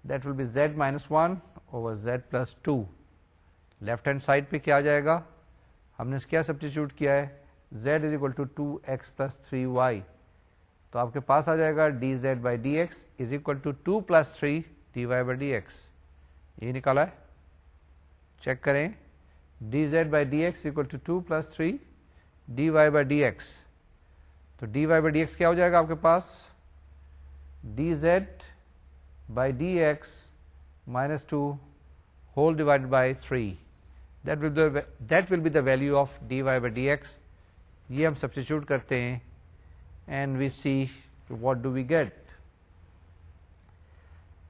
that will be z minus one over z plus two left hand side پہ کیا آ جائے گا؟ ہم نے کیا سبسٹیچیوٹ کیا ہے؟ Z is equal to two x plus three y تو آپ کے پاس آ جائے گا d z by d x is equal to two plus three d y by d x یہ نکالا ہے؟ چیک کریں. D z by d x equal to two plus three d y by d x تو d y by d x کیا ہو جائے گا آپ کے پاس؟ D z by d x minus two whole divide by three that will be the value of d y by d x یہ ہم substitute کرتے ہیں and we see what do we get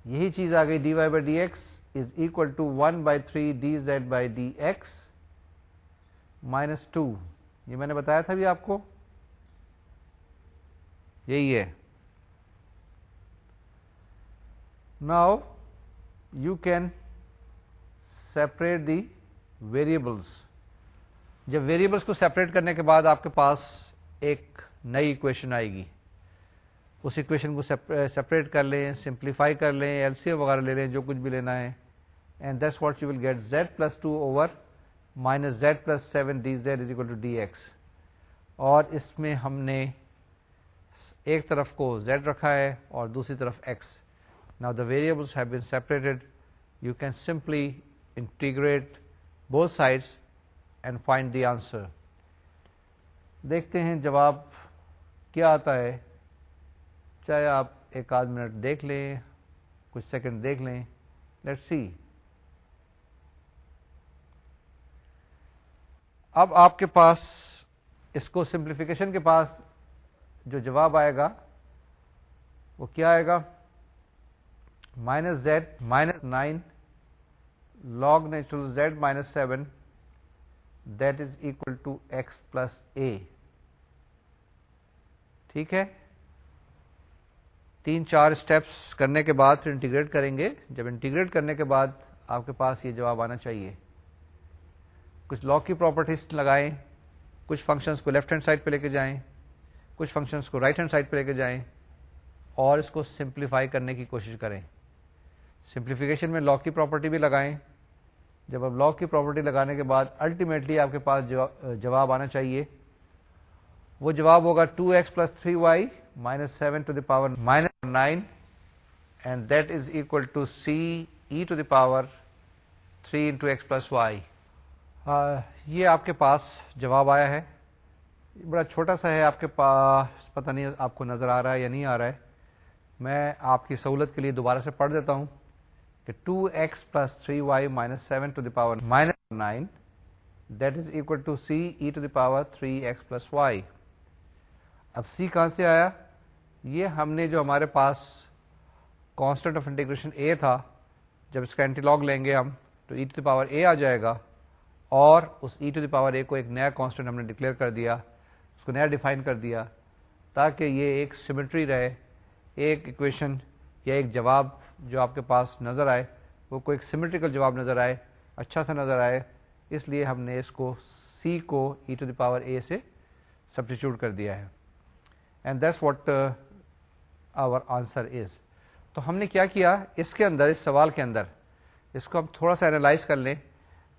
یہی چیز آ گئی d y by d x is equal to one by three d z by d x minus two یہ میں نے بتایا تھا بھی آپ کو یہی ہے now you can separate the variables جب ویریبلس کو سیپریٹ کرنے کے بعد آپ کے پاس ایک نئی اکویشن آئے گی. اس اکویشن کو سیپریٹ کر لیں سمپلیفائی کر لیں ایل سی وغیرہ لے لیں، جو کچھ بھی لینا ہے. And this what you will get z plus two over minus z plus seven d z is equal to d x اور اس میں ہم نے ایک طرف کو زیڈ رکھا ہے اور دوسری طرف ایکس نا the variables have been separated you can simply integrate both sides and find the answer دیکھتے ہیں جواب کیا آتا ہے چاہے آپ ایک آدھ منٹ دیکھ لیں کچھ سیکنڈ دیکھ لیں لیٹ سی اب آپ کے پاس اس کو سمپلیفیکیشن کے پاس جو جواب آئے گا وہ کیا آئے گا minus z minus nine log natural z minus seven that is equal to x plus a ٹھیک ہے؟ تین چار اسٹیپس کرنے کے بعد پھر انٹیگریٹ کریں گے۔ جب انٹیگریٹ کرنے کے بعد آپ کے پاس یہ جواب آنا چاہیے۔ کچھ لاک کی پراپرٹیز لگائیں، کچھ فنکشنس کو لیفٹ ہینڈ سائڈ پہ لے کے جائیں، کچھ فنکشنس کو رائٹ ہینڈ سائڈ پہ لے کے جائیں اور اس کو سمپلیفائی کرنے کی کوشش کریں۔ سمپلیفیکیشن میں لاک کی پراپرٹی بھی لگائیں۔ جب اب لاک کی پراپرٹی لگانے کے بعد الٹیمیٹلی آپ کے پاس جواب آنا چاہیے۔ وہ جواب ہوگا two x plus three y minus seven to the power minus nine and that is equal to c e to the power three into x plus y یہ آپ کے پاس جواب آیا ہے۔ بڑا چھوٹا سا ہے، آپ کے پاس پتہ نہیں آپ کو نظر آ رہا ہے یا نہیں آ رہا ہے۔ میں آپ کی سہولت کے لیے دوبارہ سے پڑھ دیتا ہوں۔ کہ two x plus three y minus seven to the power minus nine that is equal to c e to the power three x plus y اب سی کہاں سے آیا؟ یہ ہم نے جو ہمارے پاس کانسٹنٹ آف انٹیگریشن اے تھا، جب اس کا اینٹی لیں گے ہم، تو e to the power A آ جائے گا، اور اس e to the power A کو ایک نیا کانسٹنٹ ہم نے ڈکلیئر کر دیا، اس کو نیا ڈیفائن کر دیا، تاکہ یہ ایک سیمیٹری رہے، ایک اکویشن یا ایک جواب جو آپ کے پاس نظر آئے، وہ کوئی ایک سیمیٹریکل جواب نظر آئے اچھا سا نظر آئے، اس لیے ہم نے اس کو سی کو e to the power A سے سبسٹیچیوٹ کر دیا ہے۔ And that's what our answer is تو ہم نے کیا کیا؟ اس کے اندر، اس سوال کے اندر، اس کو ہم تھوڑا سا اینالائز کر لیں۔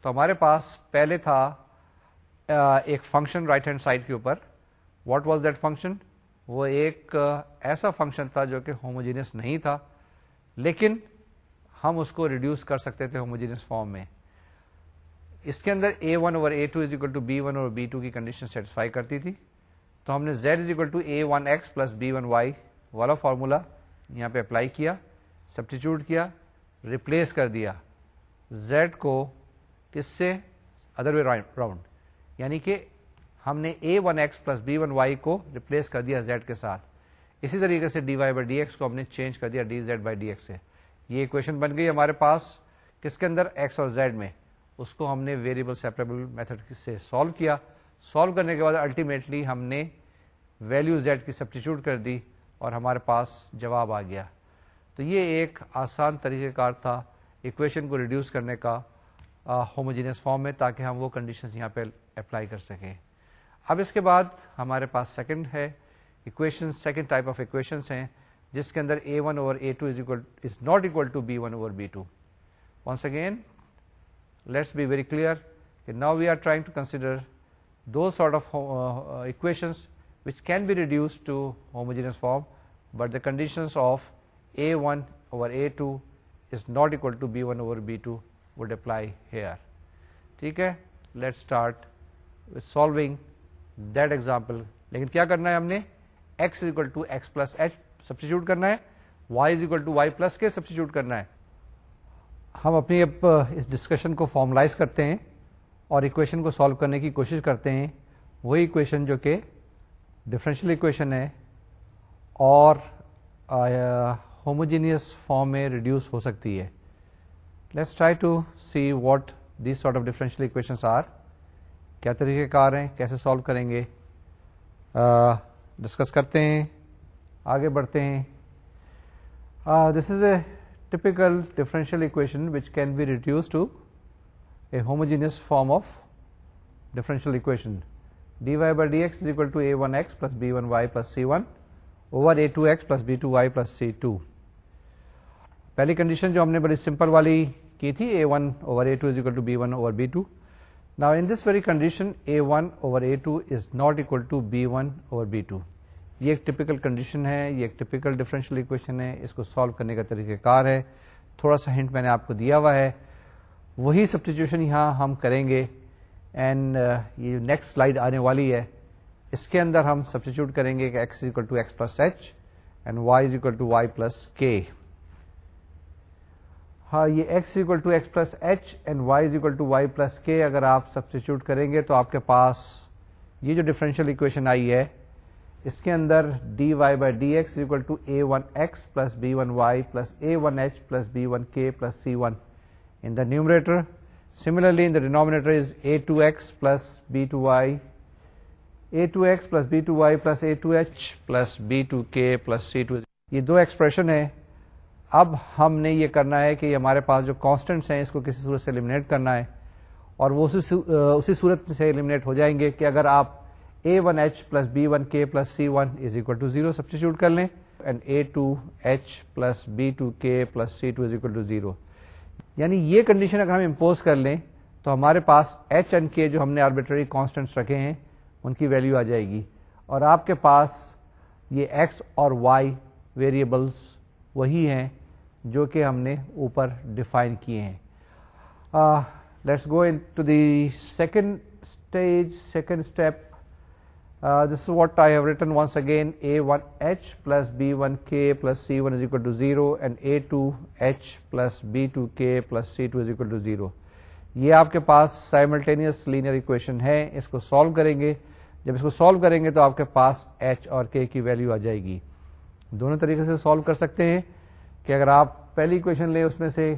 تو ہمارے پاس پہلے تھا uh, ایک فنکشن رائٹ ہینڈ سائڈ کے اوپر۔ واٹ واز دیٹ فنکشن وہ ایک uh, ایسا فنکشن تھا جو کہ ہوموجینس نہیں تھا۔ لیکن ہم اس کو ریڈیوس کر سکتے تھے ہوموجینس فارم میں۔ اس کے اندر a one over a two is equal to b one اور بی ٹو کی کنڈیشن سیٹسفائی کرتی تھی۔ تو ہم نے z is equal to a one x plus b one y والا فارمولا یہاں پہ اپلائی کیا سبسٹیچیوٹ کیا ریپلیس کر دیا۔ زیڈ کو کس سے ادر وے راؤنڈ یعنی کہ ہم نے a one x plus b one y کو ریپلیس کر دیا زیڈ کے ساتھ۔ اسی طریقے سے d y by d x کو ہم نے چینج کر دیا، d z by d x سے۔ یہ اکویشن بن گئی ہمارے پاس۔ کس کے اندر؟ ایکس اور زیڈ میں۔ اس کو ہم نے ویریبل سیپریبل میتھڈ سے سالو کیا۔ سالو کرنے کے بعد الٹیمیٹلی ہم نے ویلو زیڈ کی سبسٹیچیوٹ کر دی اور ہمارے پاس جواب آ گیا۔ تو یہ ایک آسان طریقہ کار تھا اکویشن کو ریڈیوس کرنے کا ہوموجینس فارم میں تاکہ ہم وہ کنڈیشن یہاں پہ اپلائی کر سکیں۔ اب اس کے بعد ہمارے پاس سیکنڈ ہے۔ Equation second type of equation ہیں جس کے اندر a one over a two is equal is not equal to b one over b two once again let's be very clear کہ now we are trying to consider do sort of equations which can be reduced to homogeneous form, but the conditions of A1 over A2 is not equal to B1 over B2 would apply here. ٹھیک ہے؟ Let start solving that example لیکن کیا کرنا ہے ہم نے؟ X is equal to x plus h substitute کرنا ہے y is equal to y plus k substitute کرنا ہے. ہم اپنی اب اس ڈسکشن کو فارملائز کرتے ہیں اور اکویشن کو سالو کرنے کی کوشش کرتے ہیں. وہی اکویشن جو کہ ڈفرینشیل اکویشن ہے اور ہوموجینئس فارم میں ریڈیوس ہو سکتی ہے. Let's try to see what these sort of differential equations are کیا طریقہ کار ہیں؟ کیسے سالو کریں گے؟ ڈسکس کرتے ہیں، آگے بڑھتے ہیں. This is a typical differential equation which can be reduce to a homogeneous form of differential equation d y by d x equal to a one x plus b one y plus c one over a two x plus b two y plus c two پہلی condition جو ہم نے بڑی simple والی کی تھی a one over a two is equal to b one over b two نا in this very condition a one over a two is not equal to b one over b two یہ ایک typical condition ہے یہ ایک typical differential equation ہے اس کو solve کرنے کا طریقہ کار ہے تھوڑا سا ہنٹ میں نے آپ کو دیا ہوا ہے وہی سبسٹیچیوشن یہاں ہم کریں گے اینڈ یہ نیکسٹ سلائڈ آنے والی ہے اس کے اندر ہم سبسٹیچیوٹ کریں گے کہ x equal to x plus h and y is equal to y plus k ہاں یہ x equal to x plus h and y is equal to y plus k اگر آپ سبسٹیچیوٹ کریں گے تو آپ کے پاس یہ جو ڈفرینشیل اکویشن آئی ہے اس کے اندر d y by d x equal to a one x plus b one y plus a one h plus b one k plus c one in the numerator Similarly, in the denominator is a2x plus b2y, a2x plus b2y plus a2h plus b2k plus c2 یہ دو expression ہے اب ہم نے یہ کرنا ہے کہ ہمارے پاس جو کانسٹنٹس ہیں، اس کو کسی صورت سے ایلیمنیٹ کرنا ہے۔ اور وہ اسی صورت سے ایلیمنیٹ ہو جائیں گے کہ اگر آپ a one h plus b one k plus c one is equal to zero substitute کر لیں and a two h plus b two k plus c two is equal to zero یعنی یہ condition اگر ہم impose کر لیں تو ہمارے پاس ایچ اینڈ کے جو ہم نے آربیٹری کانسٹنٹس رکھے ہیں، ان کی ویلو آ جائے گی۔ اور آپ کے پاس یہ ایکس اور وائی ویریبلس وہی ہیں جو کہ ہم نے اوپر ڈیفائن کیے ہیں۔ Let's go into the second stage second step this what I have written once again a one h plus b one k plus c one is equal to zero and a two h plus b two k plus c two is equal to zero یہ آپ کے پاس simultaneous linear equation ہے۔ اس کو solve کریں گے۔ جب اس کو سالو کریں گے تو آپ کے پاس ایچ اور کے کی ویلو آ جائے گی۔ دونوں طریقے سے سالو کر سکتے ہیں۔ کہ اگر آپ پہلی اکویشن لیں اس میں سے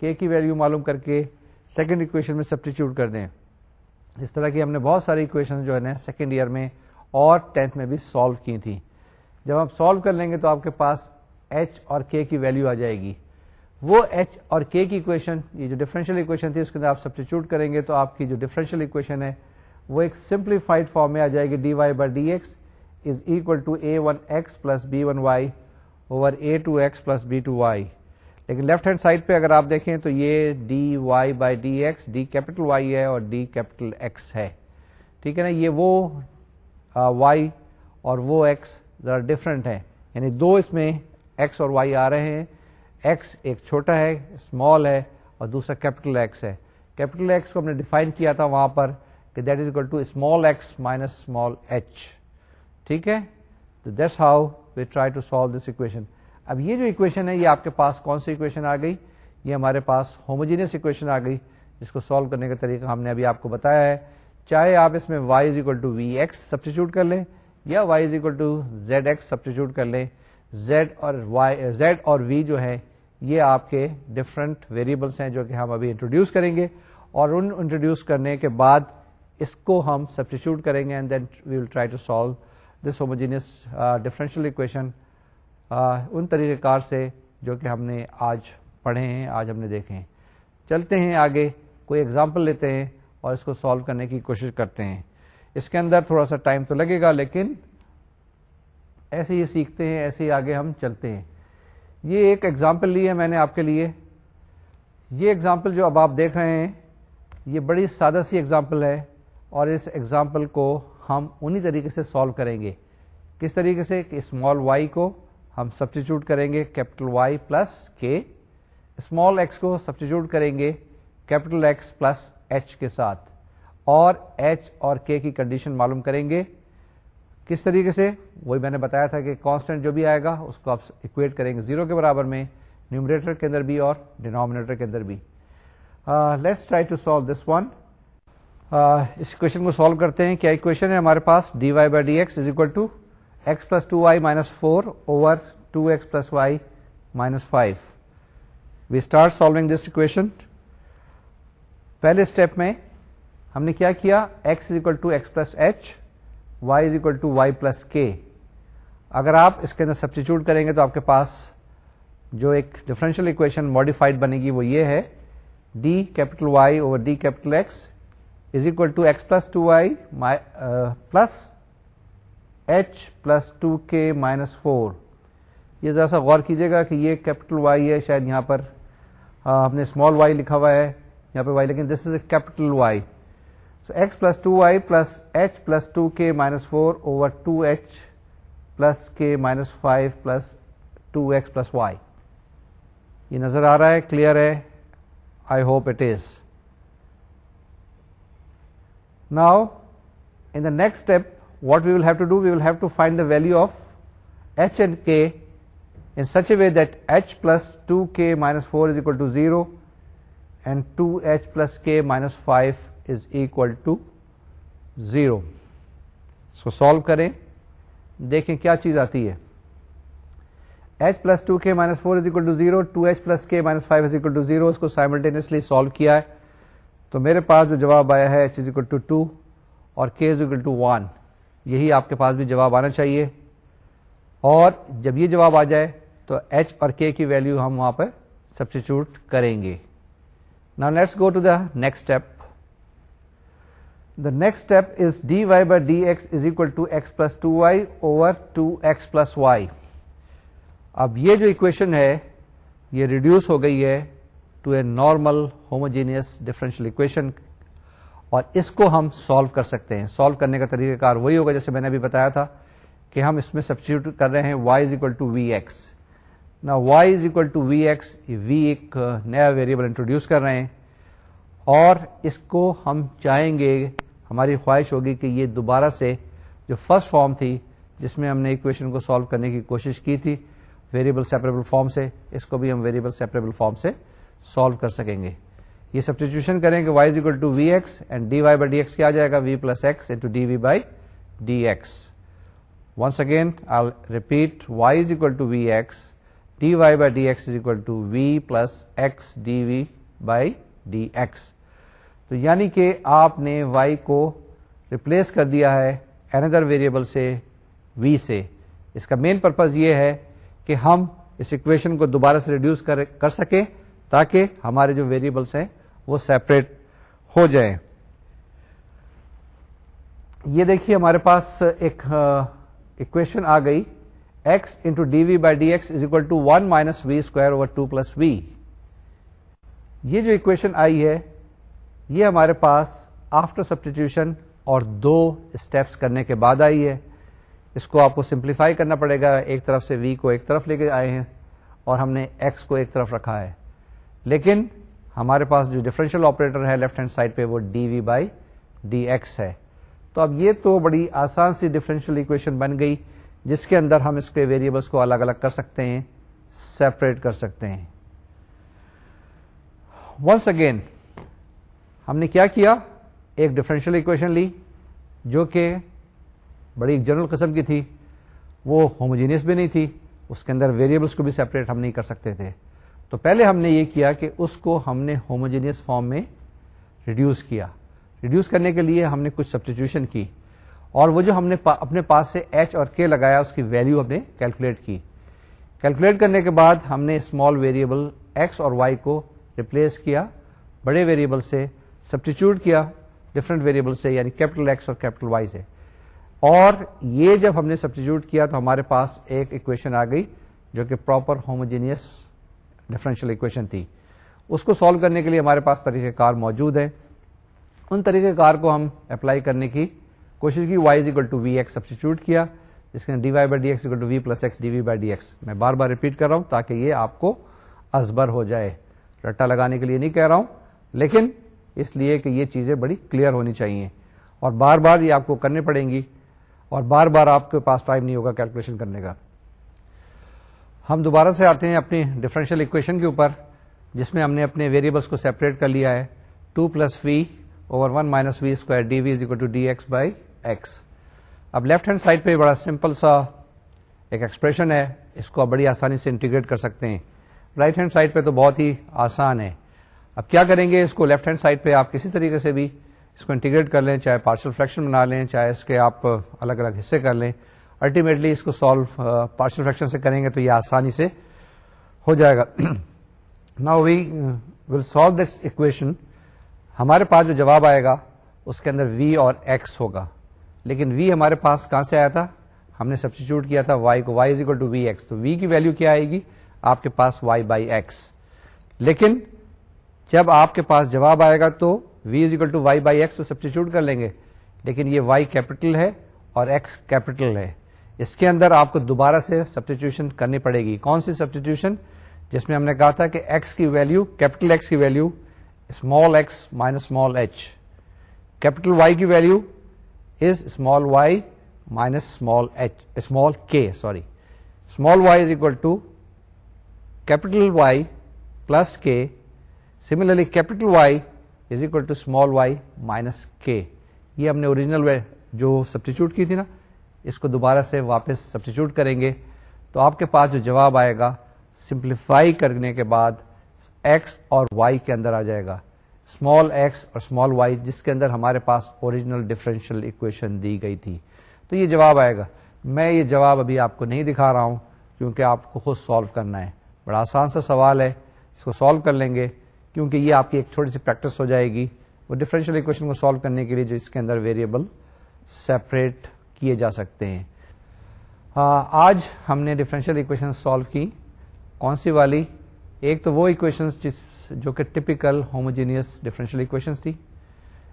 کے کی ویلو معلوم کر کے سیکنڈ اکویشن میں سبسٹیچیوٹ کر دیں۔ اس طرح کی ہم نے بہت ساری اکویشن جو ہے نا سیکنڈ ایئر میں اور ٹینتھ میں بھی سالو کی تھی جب آپ سالو کر لیں گے تو آپ کے پاس ایچ اور کے کی ویلو آ جائے گی۔ وہ ایچ اور کے کی اکویشن یہ جو ڈفرینشیل اکویشن تھی، اس کے اندر آپ سبسٹیچیوٹ کریں گے تو آپ کی جو ڈفرینشیل اکویشن ہے، وہ ایک سمپلیفائڈ فارم میں آ جائے گی۔ D y by d x is equal to a one x plus b one y over a two x plus b two y لیکن لیفٹ ہینڈ سائڈ پہ اگر آپ دیکھیں تو یہ d y by d x d capital Y ہے اور d capital x ہے. ٹھیک ہے نا؟ یہ وہ وائی اور وہ ایکس ذرا ڈفرنٹ ہے یعنی دو اس میں ایکس اور وائی آ رہے ہیں. ایکس ایک چھوٹا ہے اسمال ہے اور دوسرا کیپٹل ایکس ہے. کیپٹل ایکس کو ہم نے ڈیفائن کیا تھا وہاں پر کہ that is equal to small x minus small h ٹھیک ہے؟ تو that's how we try to solve this equation اب یہ جو اکویشن ہے، یہ آپ کے پاس کون سی اکویشن آ گئی؟ یہ ہمارے پاس ہوموجینس اکویشن آ گئی، جس کو سالو کرنے کا طریقہ ہم نے ابھی آپ کو بتایا ہے۔ چاہے آپ اس میں y is equal to v x substitute کر لیں، یا y is equal to z x substitute کر لیں۔ زیڈ اور وائی زیڈ اور وی جو ہے یہ آپ کے ڈفرنٹ ویریبلس ہیں جو کہ ہم ابھی انٹروڈیوس کریں گے۔ اور ان انٹروڈیوس کرنے کے بعد اس کو ہم سبسٹیچیوٹ کریں گے and then we will try to solve this homogeneous differential equation ان طریقہ کار سے جو کہ ہم نے آج پڑھے ہیں، آج ہم نے دیکھے ہیں۔ چلتے ہیں آگے، کوئی ایگزامپل لیتے ہیں اور اس کو سالو کرنے کی کوشش کرتے ہیں۔ اس کے اندر تھوڑا سا ٹائم تو لگے گا، لیکن ایسے ہی سیکھتے ہیں، ایسے ہی آگے ہم چلتے ہیں۔ یہ ایک ایگزامپل لی ہے میں نے آپ کے لیے۔ یہ ایگزامپل جو اب آپ دیکھ رہے ہیں، یہ بڑی سادہ سی ایگزامپل ہے اور اس ایگزامپل کو ہم انہی طریقے سے سالو کریں گے۔ کس طریقے سے؟ کہ اسمال وائی کو ہم سبسٹیچیوٹ کریں گے capital Y plus k small x کو سبسٹیچیوٹ کریں گے کیپٹل ایکس پلس ایچ کے ساتھ۔ اور ایچ اور کے کی کنڈیشن معلوم کریں گے۔ کس طریقے سے؟ وہی میں نے بتایا تھا کہ کانسٹنٹ جو بھی آئے گا، اس کو آپ اکویٹ کریں گے زیرو کے برابر میں نیومریٹر کے اندر بھی اور ڈینامینیٹر کے اندر بھی۔ Let's try to solve this one us equation کو سالو کرتے ہیں۔ کیا اکویشن ہے؟ ہمارے پاس d y by d x is equal to x plus two y minus four over two x plus y minus five we start solving this equation پہلے step میں ہم نے کیا کیا؟ X is equal to x plus h y is equal to y plus k اگر آپ اس کے اندر سبسٹیچیوٹ کریں گے تو آپ کے پاس جو ایک ڈفرینشیل اکویشن ماڈیفائڈ بنے گی وہ یہ ہے d capital Y over d capital X is equal to x plus two y plus h plus two k minus four یہ ذرا سا غور کیجیے گا کہ یہ کیپٹل وائی ہے، شاید یہاں پر ہم نے اسمال وائی لکھا ہوا ہے، یہاں پہ وائی لیکن this is a capital Y so x plus two y plus h plus two k minus four over two h plus k minus five plus two x plus y یہ نظر آ رہا ہے کلیئر ہے؟ I hope it is Now, in the next step, what we will have to do, we will have to find the value of h and k in such a way that h plus 2k minus 4 is equal to 0 and 2h plus k minus 5 is equal to 0. So solve کریں دیکھیں کیا چیز آتی ہے h plus two k minus four is equal to zero two h plus k minus five is equal to zero اس کو simultaneously solve کیا ہے تو میرے پاس جو جواب آیا ہے h is equal to two two k is equal to one یہی آپ کے پاس بھی جواب آنا چاہیے۔ اور جب یہ جواب آ جائے تو ایچ اور کے کی ویلو ہم وہاں پہ سبسٹیچیوٹ کریں گے۔ نا let's go to the next step the next step is d y by d x is equal to x plus two y over two x plus y اب یہ جو اکویشن ہے، یہ ریڈیوس ہو گئی ہے۔ To a normal homogeneous differential equation اور اس کو ہم سالو کر سکتے ہیں. سالو کرنے کا طریقہ کار وہی ہوگا جیسے میں نے ابھی بتایا تھا کہ ہم اس میں سبسٹیوٹ کر رہے ہیں y is equal to v x نا y is equal to v x v ایک نیا ویریبل انٹروڈیوس کر رہے ہیں. اور اس کو ہم چاہیں گے، ہماری خواہش ہوگی کہ یہ دوبارہ سے جو فرسٹ فارم تھی، جس میں ہم نے اکویشن کو سالو کرنے کی کوشش کی تھی ویریبل سیپریبل فارم سے، اس کو بھی ہم ویریبل سیپریبل فارم سے سالو کر سکیں گے۔ یہ سبسٹیچیوشن کریں گے y is equal to v x and d y by d x کیا جائے گا؟ V plus x into d v by d x once again I repeat y is equal to v x d y by d x is equal to v plus x d v by d x تو یعنی کہ آپ نے y کو replace کر دیا ہے اندر ویریبل سے وی سے۔ اس کا مین پرپز یہ ہے کہ ہم اس اکویشن کو دوبارہ سے ریڈیوس کر سکیں۔ تاکہ ہمارے جو ویریبلس ہیں وہ سیپریٹ ہو جائیں۔ یہ دیکھیے ہمارے پاس ایک اکویشن آ گئی۔ X into d v by d x is equal to one minus v square over two plus v یہ جو اکویشن آئی ہے، یہ ہمارے پاس آفٹر سبسٹیٹیوشن اور دو اسٹیپس کرنے کے بعد آئی ہے۔ اس کو آپ کو سمپلیفائی کرنا پڑے گا۔ ایک طرف سے وی کو ایک طرف لے کے آئے ہیں اور ہم نے ایکس کو ایک طرف رکھا ہے۔ لیکن ہمارے پاس جو ڈفرینشیل آپریٹر ہے لیفٹ ہینڈ سائڈ پہ وہ d v by d x ہے۔ تو اب یہ تو بڑی آسان سی ڈفرینشیل اکویشن بن گئی، جس کے اندر ہم اس کے ویریبلس کو الگ الگ کر سکتے ہیں سیپریٹ کر سکتے ہیں۔ ونس اگین ہم نے کیا کیا؟ ایک ڈفرینشیل اکویشن لی، جو کہ بڑی جنرل قسم کی تھی۔ وہ ہوموجینس بھی نہیں تھی، اس کے اندر ویریبلس کو بھی سیپریٹ ہم نہیں کر سکتے تھے۔ تو پہلے ہم نے یہ کیا کہ اس کو ہم نے ہوموجینئس فارم میں ریڈیوس کیا۔ ریڈیوس کرنے کے لیے ہم نے کچھ سبسٹیٹیوشن کی اور وہ جو ہم نے اپنے پاس سے ایچ اور کے لگایا، اس کی ویلو ہم نے کیلکولیٹ کی۔ کیلکولیٹ کرنے کے بعد ہم نے اسمال ویریبل ایکس اور وائی کو ریپلیس کیا، بڑے ویریبل سے سبسٹیچیوٹ کیا ڈفرنٹ ویریبل سے یعنی کیپٹل ایکس اور کیپٹل وائی سے۔ اور یہ جب ہم نے سبسٹیچیوٹ کیا تو ہمارے پاس ایک اکویشن آ گئی جو کہ پراپر ہوموجینئس ڈفرینشیل اکویشن تھی۔ اس کو سالو کرنے کے لیے ہمارے پاس طریقہ کار موجود ہے۔ ان طریقہ کار کو ہم اپلائی کرنے کی کوشش کی۔ Y is equal to v x substitute کیا۔ جس کے d y by d x equal to v plus x d v by d x میں بار بار ریپیٹ کر رہا ہوں تاکہ یہ آپ کو ازبر ہو جائے۔ رٹا لگانے کے لیے نہیں کہہ رہا ہوں، لیکن اس لیے کہ یہ چیزیں بڑی کلیئر ہونی چاہیے۔ اور بار بار یہ آپ کو کرنی پڑیں گی اور بار بار آپ کے پاس ٹائم نہیں ہوگا کیلکولیشن کرنے کا۔ ہم دوبارہ سے آتے ہیں اپنی ڈفرینشیل اکویشن کے اوپر، جس میں ہم نے اپنے ویریبلس کو سیپریٹ کر لیا ہے۔ Two plus v over one minus v square d v is equal to d x by x اب لیفٹ ہینڈ سائڈ پہ بڑا سمپل سا ایک ایکسپریشن ہے۔ اس کو آپ بڑی آسانی سے انٹیگریٹ کر سکتے ہیں۔ رائٹ ہینڈ سائڈ پہ تو بہت ہی آسان ہے۔ اب کیا کریں گے؟ اس کو لیفٹ ہینڈ سائڈ پہ آپ کسی طریقے سے بھی اس کو انٹیگریٹ کر لیں، چاہے پارشل فریکشن بنا لیں، چاہے اس کے آپ الگ الگ حصے کر لیں۔ الٹیمیٹلی اس کو سالو پارشل فریکشن سے کریں گے تو یہ آسانی سے ہو جائے گا۔ نا we will solve this equation ہمارے پاس جو جواب آئے گا، اس کے اندر وی اور ایکس ہوگا۔ لیکن وی ہمارے پاس کہاں سے آیا تھا؟ ہم نے سبسٹیچیوٹ کیا تھا وائی کو۔ Y is equal to v x تو وی کی ویلو کیا آئے گی؟ آپ کے پاس وائی بائی ایکس لیکن جب آپ کے پاس جواب آئے گا تو v is equal to y by x تو سبسٹیچیوٹ کر لیں گے۔ لیکن یہ وائی کیپٹل ہے اور ایکس کیپٹل ہے۔ اس کے اندر آپ کو دوبارہ سے سبسٹیٹیوشن کرنی پڑے گی۔ کون سی سبسٹیٹیوشن جس میں ہم نے کہا تھا کہ ایکس کی ویلو کیپٹل ایکس کی value small x minus small h capital Y کی value is small y minus small h small k sorry small y is equal to capital Y plus k similarly capital Y is equal to small y minus k یہ ہم نے original جو substitute کی تھی نا اس کو دوبارہ سے واپس سبسٹیچیوٹ کریں گے۔ تو آپ کے پاس جو جواب آئے گا سمپلیفائی کرنے کے بعد ایکس اور وائی کے اندر آ جائے گا۔ اسمال ایکس اور اسمال وائی جس کے اندر ہمارے پاس اوریجنل ڈفرینشیل اکویشن دی گئی تھی۔ تو یہ جواب آئے گا۔ میں یہ جواب ابھی آپ کو نہیں دکھا رہا ہوں، کیونکہ آپ کو خود سالو کرنا ہے۔ بڑا آسان سا سوال ہے۔ اس کو سالو کر لیں گے، کیونکہ یہ آپ کی ایک چھوٹی سی پریکٹس ہو جائے گی۔ وہ ڈفرینشیل اکویشن کو سالو کرنے کے لیے جو اس کے اندر ویریبل سیپریٹ کیے جا سکتے ہیں۔ آج ہم نے ڈفرینشیل اکویشن سالو کی۔ کون سی والی؟ ایک تو وہ اکویشن جس جو کہ ٹپیکل ہوموجینئس ڈفرینشیل اکویشن تھی۔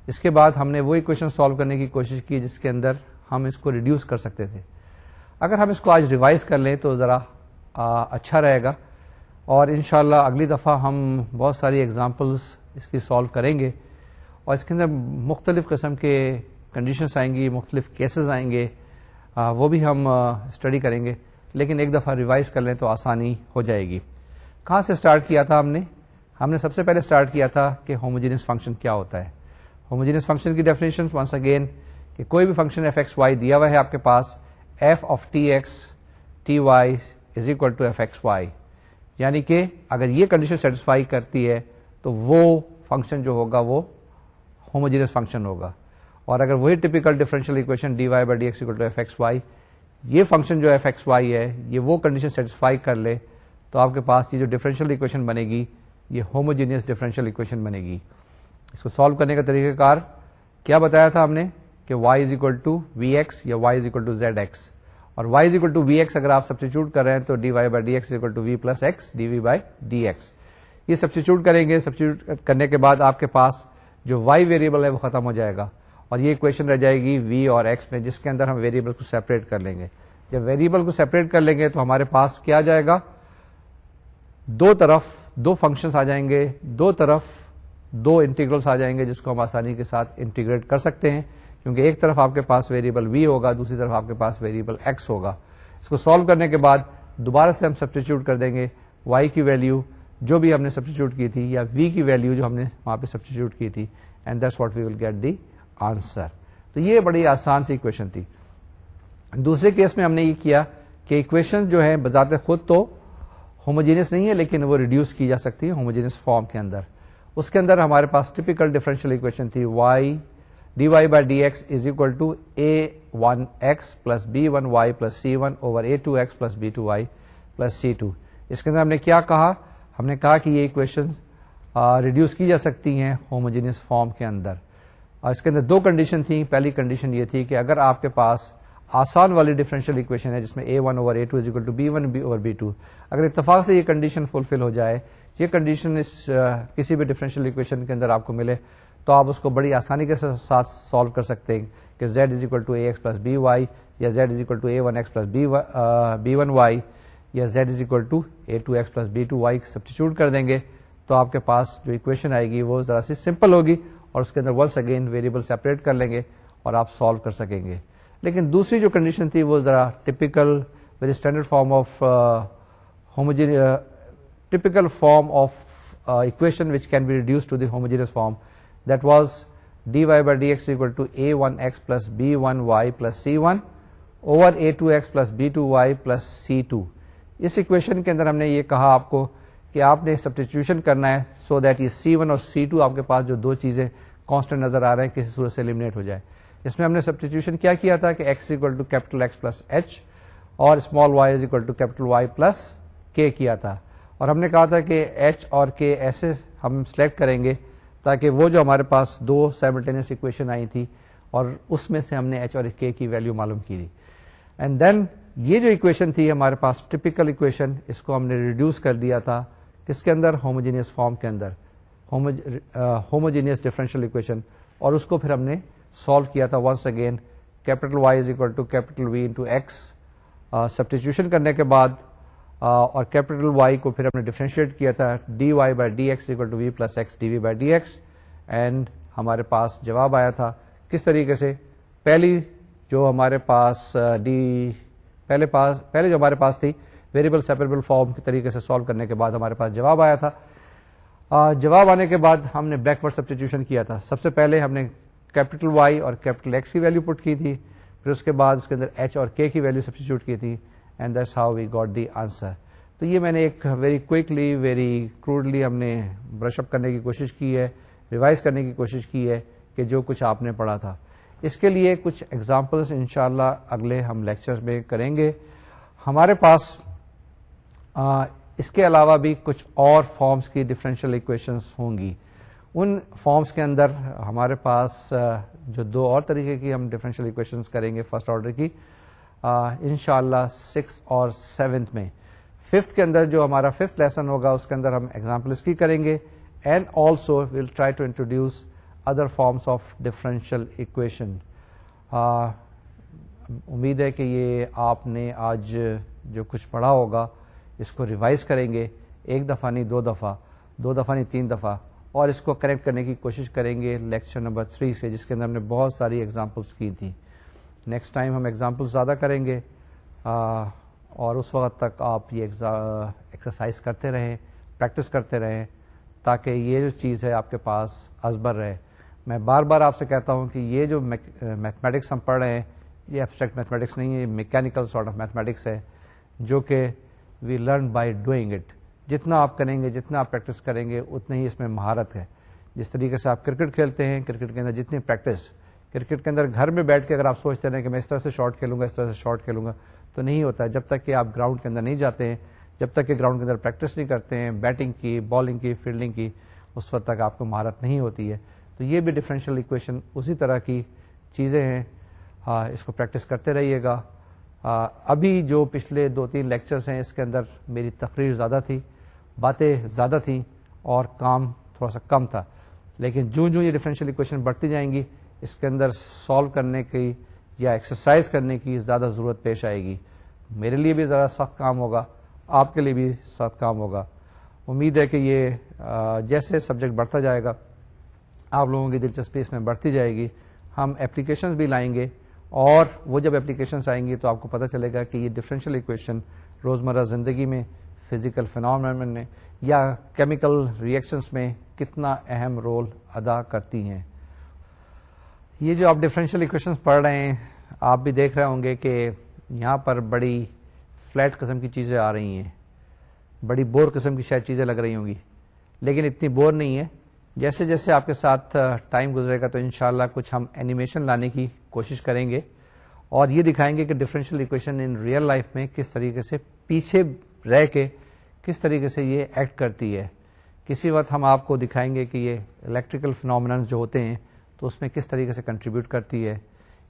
اس کے بعد ہم نے وہ اکویشن سالو کرنے کی کوشش کی جس کے اندر ہم اس کو ریڈیوس کر سکتے تھے۔ اگر ہم اس کو آج ریوائز کر لیں تو ذرا اچھا رہے گا۔ اور انشاءاللہ اگلی دفعہ ہم بہت ساری ایگزامپلس اس کی سالو کریں گے۔ اور اس کے اندر مختلف قسم کے کنڈیشنس آئیں گی، مختلف کیسز آئیں گے وہ بھی ہم اسٹڈی کریں گے، لیکن ایک دفعہ ریوائز کر لیں تو آسانی ہو جائے گی۔ کہاں سے اسٹارٹ کیا تھا ہم نے؟ ہم نے سب سے پہلے اسٹارٹ کیا تھا کہ ہوموجینس فنکشن کیا ہوتا ہے۔ ہوموجینس فنکشن کی ڈیفینیشن ونس اگین کہ کوئی بھی فنکشن ایف ایکس وائی دیا ہوا ہے آپ کے پاس f of t x t y is equal to f x y یعنی کہ اگر یہ کنڈیشن سیٹسفائی کرتی ہے تو وہ فنکشن جو ہوگا وہ ہوموجینس فنکشن ہوگا۔ اور اگر وہی typical differential equation d y by d x to f x y یہ فنکشن جو ایف ایکس وائی ہے، یہ وہ کنڈیشن سیٹسفائی کر لے، تو آپ کے پاس یہ جو ڈفرینشیل اکویشن بنے گی، یہ ہوموجینئس ڈفرینشیل اکویشن بنے گی. اس کو سالو کرنے کا طریقہ کار کیا بتایا تھا ہم نے کہ y is equal to v x یا y is equal to z x اور y is equal to v x اگر آپ سبسٹیچیوٹ کر رہے ہیں تو d y by d x equal to v plus x d v by d x یہ substitute کریں گے سبسٹیچیوٹ کرنے کے بعد آپ کے پاس جو وائی ویریبل ہے وہ ختم ہو جائے گا. اور یہ اکویشن رہ جائے گی وی اور ایکس میں، جس کے اندر ہم ویریبل کو سیپریٹ کر لیں گے۔ جب ویریبل کو سیپریٹ کر لیں گے تو ہمارے پاس کیا جائے گا؟ دو طرف دو فنکشنس آ جائیں گے، دو طرف دو انٹیگرلس آ جائیں گے، جس کو ہم آسانی کے ساتھ انٹیگریٹ کر سکتے ہیں۔ کیونکہ ایک طرف آپ کے پاس ویریبل وی ہوگا، دوسری طرف آپ کے پاس ویریبل ایکس ہوگا۔ اس کو سالو کرنے کے بعد دوبارہ سے ہم سبسٹیچیوٹ کر دیں گے وائی کی ویلو جو بھی ہم نے سبسٹیچیوٹ کی تھی، یا وی کی ویلو جو ہم نے وہاں پہ سبسٹیچیوٹ کی تھی۔ And that's what we will get the answer. تو یہ بڑی آسان سی اکویشن تھی۔ دوسرے کیس میں ہم نے یہ کیا کہ اکویشن جو ہے بذات خود تو ہوموجینس نہیں ہے، لیکن وہ ریڈیوس کی جا سکتی ہے ہوموجینس فارم کے اندر۔ اس کے اندر ہمارے پاس ٹیپیکل ڈیفرنشیل اکویشن تھی۔ Y d y by d x is equal to a one x plus b one y plus c one over a two x plus b two y plus c two اس کے اندر ہم نے کیا کہا؟ ہم نے کہا کہ یہ اکویشن ریڈیوس کی جا سکتی ہیں ہوموجینس فارم کے اندر۔ اور اس کے اندر دو کنڈیشن تھیں۔ پہلی کنڈیشن یہ تھی کہ اگر آپ کے پاس آسان والی ڈفرینشیل اکویشن ہے، جس میں a one over a two is equal to b one b over b two اگر اتفاق سے یہ کنڈیشن فلفل ہو جائے، یہ کنڈیشن اس کسی بھی ڈفرینشیل اکویشن کے اندر آپ کو ملے، تو آپ اس کو بڑی آسانی کے ساتھ سالو کر سکتے ہیں کہ z is equal to a x plus b y یا z is equal to a one x plus b one y یا z is equal to a two x plus b two y substitute کر دیں گے، تو آپ کے پاس جو اکویشن آئے گی وہ ذرا سی سمپل ہوگی۔ اور اس کے اندر ونس اگین ویریبل سیپریٹ کر لیں گے اور آپ سالو کر سکیں گے۔ لیکن دوسری جو کنڈیشن تھی وہ ذرا typical very standard form of homogeneous typical form of equation which can be reduce to the homogeneous form that was d y by d x equal to a one x plus b one y plus c one over a two x plus b two y plus c two us equation کے اندر ہم نے یہ کہا آپ کو کہ آپ نے سبسٹیچیوشن کرنا ہے سو دیٹ یہ سی ون اور سی ٹو آپ کے پاس جو دو چیزیں کانسٹنٹ نظر آ رہے ہیں کسی صورت سے ایلیمنیٹ ہو جائے۔ اس میں ہم نے سبسٹیچیوشن کیا کیا تھا کہ x equal to capital X plus h اور small y is equal to capital Y plus k کیا تھا۔ اور ہم نے کہا تھا کہ ایچ اور کے ایسے ہم سلیکٹ کریں گے تاکہ وہ جو ہمارے پاس دو سائملٹینس اکویشن آئی تھی اور اس میں سے ہم نے ایچ اور کے کی ویلو معلوم کی تھی۔ اینڈ دین یہ جو اکویشن تھی ہمارے پاس ٹپیکل اکویشن اس کو ہم نے ریڈیوس کر دیا تھا۔ کس کے اندر؟ ہوموجینئس فارم کے اندر. ہوموجینئس ڈفرینشیل اکویشن اور اس کو پھر ہم نے سالو کیا تھا once again capital Y is equal to capital V into X substitution کرنے کے بعد uh, اور کیپٹل وائی کو پھر ہم نے ڈیفرینشیٹ کیا تھا. D y by d x equal to v plus x d v by d x and ہمارے پاس جواب آیا تھا. کس طریقے سے؟ پہلی جو ہمارے پاس uh, ڈی پہلے پاس پہلے جو ہمارے پاس تھی ویریبل سیپریبل فارم کے طریقے سے سالو کرنے کے بعد ہمارے پاس جواب آیا تھا۔ جواب آنے کے بعد ہم نے بیکورڈ سبسٹیٹیوشن کیا تھا۔ سب سے پہلے ہم نے کیپٹل وائی اور کیپٹل ایکس کی ویلو پٹ کی تھی، پھر اس کے بعد اس کے اندر ایچ اور کے کی ویلو سبسٹیچیوٹ کی تھی and that's how we got the answer تو یہ میں نے ایک ویری کوئکلی ویری کروڈلی ہم نے برش اپ کرنے کی کوشش کی ہے ریوائز کرنے کی کوشش کی ہے کہ جو کچھ آپ نے پڑھا تھا۔ اس کے لیے کچھ ایگزامپلس انشاءاللہ اگلے ہم لیکچر میں کریں گے۔ ہمارے پاس اس کے علاوہ بھی کچھ اور فارمز کی ڈفرینشیل اکویشنس ہوں گی۔ ان فارمز کے اندر ہمارے پاس جو دو اور طریقے کی ہم ڈفرینشیل اکویشنس کریں گے فرسٹ آرڈر کی ان شاء اللہ سکس اور سیونتھ میں۔ ففتھ کے اندر جو ہمارا ففتھ لیسن ہوگا، اس کے اندر ہم ایگزامپل اس کی کریں گے۔ And also will try to introduce other forms of differential equation امید ہے کہ یہ آپ نے آج جو کچھ پڑھا ہوگا اس کو ریوائز کریں گے، ایک دفعہ نہیں، دو دفعہ دو دفعہ نہیں، تین دفعہ، اور اس کو کریکٹ کرنے کی کوشش کریں گے لیکچر نمبر تھری سے، جس کے اندر ہم نے بہت ساری ایگزامپلس کی تھیں۔ نیکسٹ ٹائم ہم ایگزامپل زیادہ کریں گے اور اس وقت تک آپ یہ ایکسرسائز کرتے رہیں پریکٹس کرتے رہیں، تاکہ یہ جو چیز ہے آپ کے پاس ازبر رہے۔ میں بار بار آپ سے کہتا ہوں کہ یہ جو میتھمیٹکس ہم پڑھ رہے ہیں، یہ ایبسٹریکٹ میتھمیٹکس نہیں ہے، یہ سارٹ آف میتھمیٹکس ہے، جو کہ we learn by doing it جتنا آپ کریں گے، جتنا آپ پریکٹس کریں گے اتنا ہی اس میں مہارت ہے۔ جس طریقے سے آپ کرکٹ کھیلتے ہیں، کرکٹ کے اندر جتنی پریکٹس، کرکٹ کے اندر گھر میں بیٹھ کے اگر آپ سوچتے رہے کہ میں اس طرح سے شارٹ کھیلوں گا، اس طرح سے شارٹ کھیلوں گا، تو نہیں ہوتا۔ جب تک کہ آپ گراؤنڈ کے اندر نہیں جاتے ہیں، جب تک کہ گراؤنڈ کے اندر پریکٹس نہیں کرتے ہیں، بیٹنگ کی، بالنگ کی، فیلڈنگ کی، اس وقت تک آپ کو مہارت نہیں ہوتی ہے۔ تو یہ بھی ڈفرینشیل اکویشن اسی طرح کی چیزیں ہیں۔ ہاں اس کو پریکٹس کرتے رہیے گا۔ ابھی جو پچھلے دو تین لیکچرز ہیں، اس کے اندر میری تقریر زیادہ تھی، باتیں زیادہ تھیں اور کام تھوڑا سا کم تھا۔ لیکن جو جو یہ ڈفرینشیل اکویشن بڑھتی جائیں گی، اس کے اندر سالو کرنے کی یا ایکسرسائز کرنے کی زیادہ ضرورت پیش آئے گی۔ میرے لیے بھی ذرا سخت کام ہوگا، آپ کے لیے بھی سخت کام ہوگا۔ امید ہے کہ یہ جیسے سبجیکٹ بڑھتا جائے گا، آپ لوگوں کی دلچسپی اس میں بڑھتی جائے گی۔ ہم اپلیکیشنز بھی لائیں گے۔ اور وہ جب اپلیکیشنس آئیں گی تو آپ کو پتہ چلے گا کہ یہ ڈفرینشیل اکویشن روزمرہ زندگی میں فزیکل فنامن میں یا کیمیکل ریئیکشنس میں کتنا اہم رول ادا کرتی ہیں۔ یہ جو آپ ڈفرینشیل اکویشنس پڑھ رہے ہیں، آپ بھی دیکھ رہے ہوں گے کہ یہاں پر بڑی فلیٹ قسم کی چیزیں آ رہی ہیں۔ بڑی بور قسم کی شاید چیزیں لگ رہی ہوں گی۔ لیکن اتنی بور نہیں ہے۔ جیسے جیسے آپ کے ساتھ ٹائم گزرے گا تو انشاءاللہ کچھ ہم اینیمیشن لانے کی کوشش کریں گے اور یہ دکھائیں گے کہ differential equation in real life میں کس طریقے سے پیچھے رہ کے کس طریقے سے یہ ایکٹ کرتی ہے۔ کسی وقت ہم آپ کو دکھائیں گے کہ یہ الیکٹریکل فنامنس جو ہوتے ہیں تو اس میں کس طریقے سے کنٹریبیوٹ کرتی ہے۔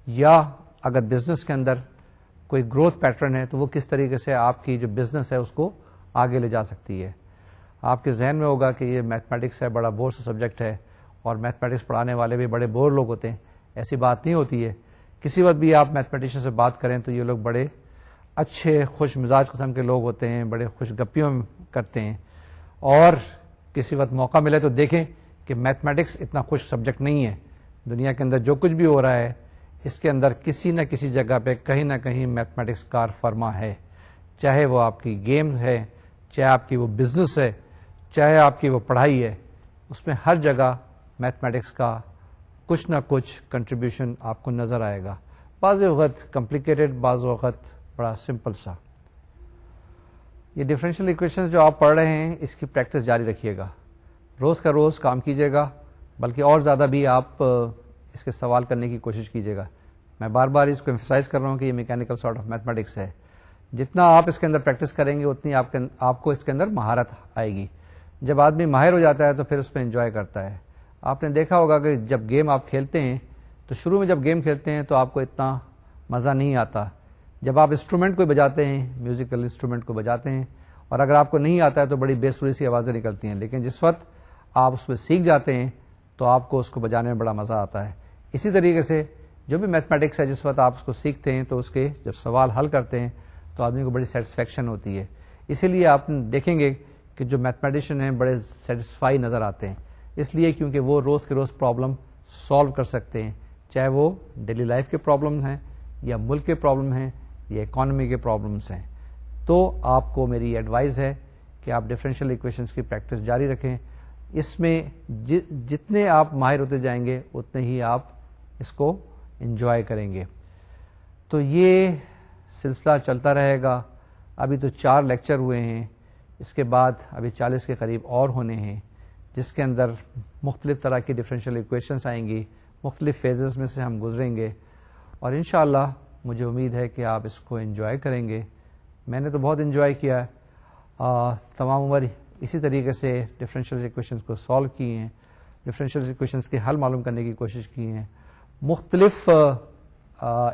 یا اگر بزنس کے اندر کوئی گروتھ پیٹرن ہے تو وہ کس طریقے سے آپ کی جو بزنس ہے اس کو آگے لے جا سکتی ہے۔ آپ کے ذہن میں ہوگا کہ یہ میتھمیٹکس ہے، بڑا بور سبجیکٹ ہے اور میتھمیٹکس پڑھانے والے بھی بڑے بور لوگ ہوتے ہیں۔ ایسی بات نہیں ہوتی ہے۔ کسی وقت بھی آپ میتھمیٹیشین سے بات کریں تو یہ لوگ بڑے اچھے، خوش مزاج قسم کے لوگ ہوتے ہیں، بڑے خوش گپیوں کرتے ہیں۔ اور کسی وقت موقع ملے تو دیکھیں کہ میتھمیٹکس اتنا خوش سبجیکٹ نہیں ہے۔ دنیا کے اندر جو کچھ بھی ہو رہا ہے، اس کے اندر کسی نہ کسی جگہ پہ کہیں نہ کہیں میتھمیٹکس کار فرما ہے۔ چاہے وہ آپ کی گیم ہے، چاہے آپ کی وہ بزنس ہے، چاہے آپ کی وہ پڑھائی ہے، اس میں ہر جگہ میتھمیٹکس کا کچھ نہ کچھ کنٹریبیوشن آپ کو نظر آئے گا۔ بعض وقت کمپلیکیٹڈ بعض وقت بڑا سمپل سا۔ یہ ڈفرینشیل اکویشن جو آپ پڑھ رہے ہیں، اس کی پریکٹس جاری رکھیے گا۔ روز کا روز کام کیجیے گا، بلکہ اور زیادہ بھی آپ اس کے سوال کرنے کی کوشش کیجیے گا۔ میں بار بار اس کو ایمفسائز کر رہا ہوں کہ یہ میکینکل سارٹ آف میتھمیٹکس ہے۔ جتنا آپ اس کے اندر پریکٹس کریں گے، اتنی آپ آپ کو اس کے اندر مہارت آئے گی۔ جب آدمی ماہر ہو جاتا ہے تو پھر اس پہ انجوائے کرتا ہے۔ آپ نے دیکھا ہوگا کہ جب گیم آپ کھیلتے ہیں، تو شروع میں جب گیم کھیلتے ہیں تو آپ کو اتنا مزہ نہیں آتا۔ جب آپ انسٹرومنٹ کو بجاتے ہیں، میوزیکل انسٹرومنٹ کو بجاتے ہیں، اور اگر آپ کو نہیں آتا ہے تو بڑی بے سوری سی آوازیں نکلتی ہیں، لیکن جس وقت آپ اس میں سیکھ جاتے ہیں، تو آپ کو اس کو بجانے میں بڑا مزہ آتا ہے۔ اسی طریقے سے جو بھی میتھمیٹکس ہے، جس وقت آپ اس کو سیکھتے ہیں، تو اس کے جب سوال حل کرتے ہیں، تو آدمی کو بڑی سیٹسفیکشن ہوتی ہے۔ اسی لیے آپ دیکھیں گے کہ جو میتھمیٹیشین ہیں، بڑے سیٹسفائی نظر آتے ہیں۔ اس لیے کیونکہ وہ روز کے روز پرابلم سالو کر سکتے ہیں۔ چاہے وہ ڈیلی لائف کے پرابلم ہیں یا ملک کے پرابلم ہیں یا اکانومی کے پرابلمس ہیں۔ تو آپ کو میری ایڈوائز ہے کہ آپ ڈفرینشیل اکویشنس کی پریکٹس جاری رکھیں۔ اس میں جتنے آپ ماہر ہوتے جائیں گے، اتنے ہی آپ اس کو انجوائے کریں گے۔ تو یہ سلسلہ چلتا رہے گا۔ ابھی تو چار لیکچر ہوئے ہیں۔ اس کے بعد ابھی چالیس کے قریب اور ہونے ہیں۔ جس کے اندر مختلف طرح کی ڈفرینشیل اکویشنس آئیں گی، مختلف فیزز میں سے ہم گزریں گے۔ اور انشاءاللہ مجھے امید ہے کہ آپ اس کو انجوائے کریں گے۔ میں نے تو بہت انجوائے کیا۔ ہے تمام عمر اسی طریقے سے ڈفرینشیل ایکویشنس کو سالو کیے ہیں۔ ڈفرینشیل ایکویشنس کے حل معلوم کرنے کی کوشش کی ہیں۔ مختلف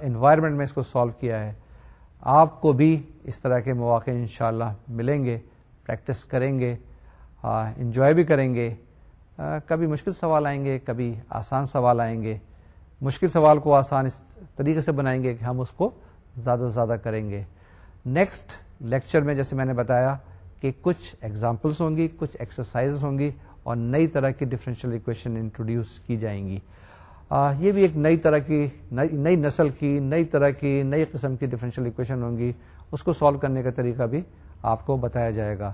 انوائرمنٹ میں اس کو سالو کیا ہے۔ آپ کو بھی اس طرح کے مواقع انشاءاللہ ملیں گے۔ پریکٹس کریں گے۔ انجوائے بھی کریں گے۔ کبھی مشکل سوال آئیں گے کبھی آسان سوال آئیں گے۔ مشکل سوال کو آسان اس طریقے سے بنائیں گے کہ ہم اس کو زیادہ سے زیادہ کریں گے۔ نیکسٹ لیکچر میں جیسے میں نے بتایا کہ کچھ ایگزامپلس ہوں گی کچھ ایکسرسائز ہوں گی اور نئی طرح کی ڈفرینشیل اکویشن انٹروڈیوس کی جائیں گی۔ آ, یہ بھی ایک نئی طرح کی نئی نسل کی نئی طرح کی نئی قسم کی ڈفرینشیل اکویشن ہوں گی۔ اس کو سالو کرنے کا طریقہ بھی آپ کو بتایا جائے گا۔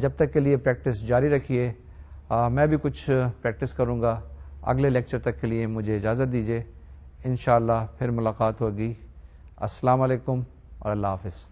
جب تک کے لیے پریکٹس جاری رکھیے۔ میں بھی کچھ پریکٹس کروں گا۔ اگلے لیکچر تک کے لیے مجھے اجازت دیجیے انشاءاللہ پھر ملاقات ہوگی۔ السلام علیکم اور اللہ حافظ۔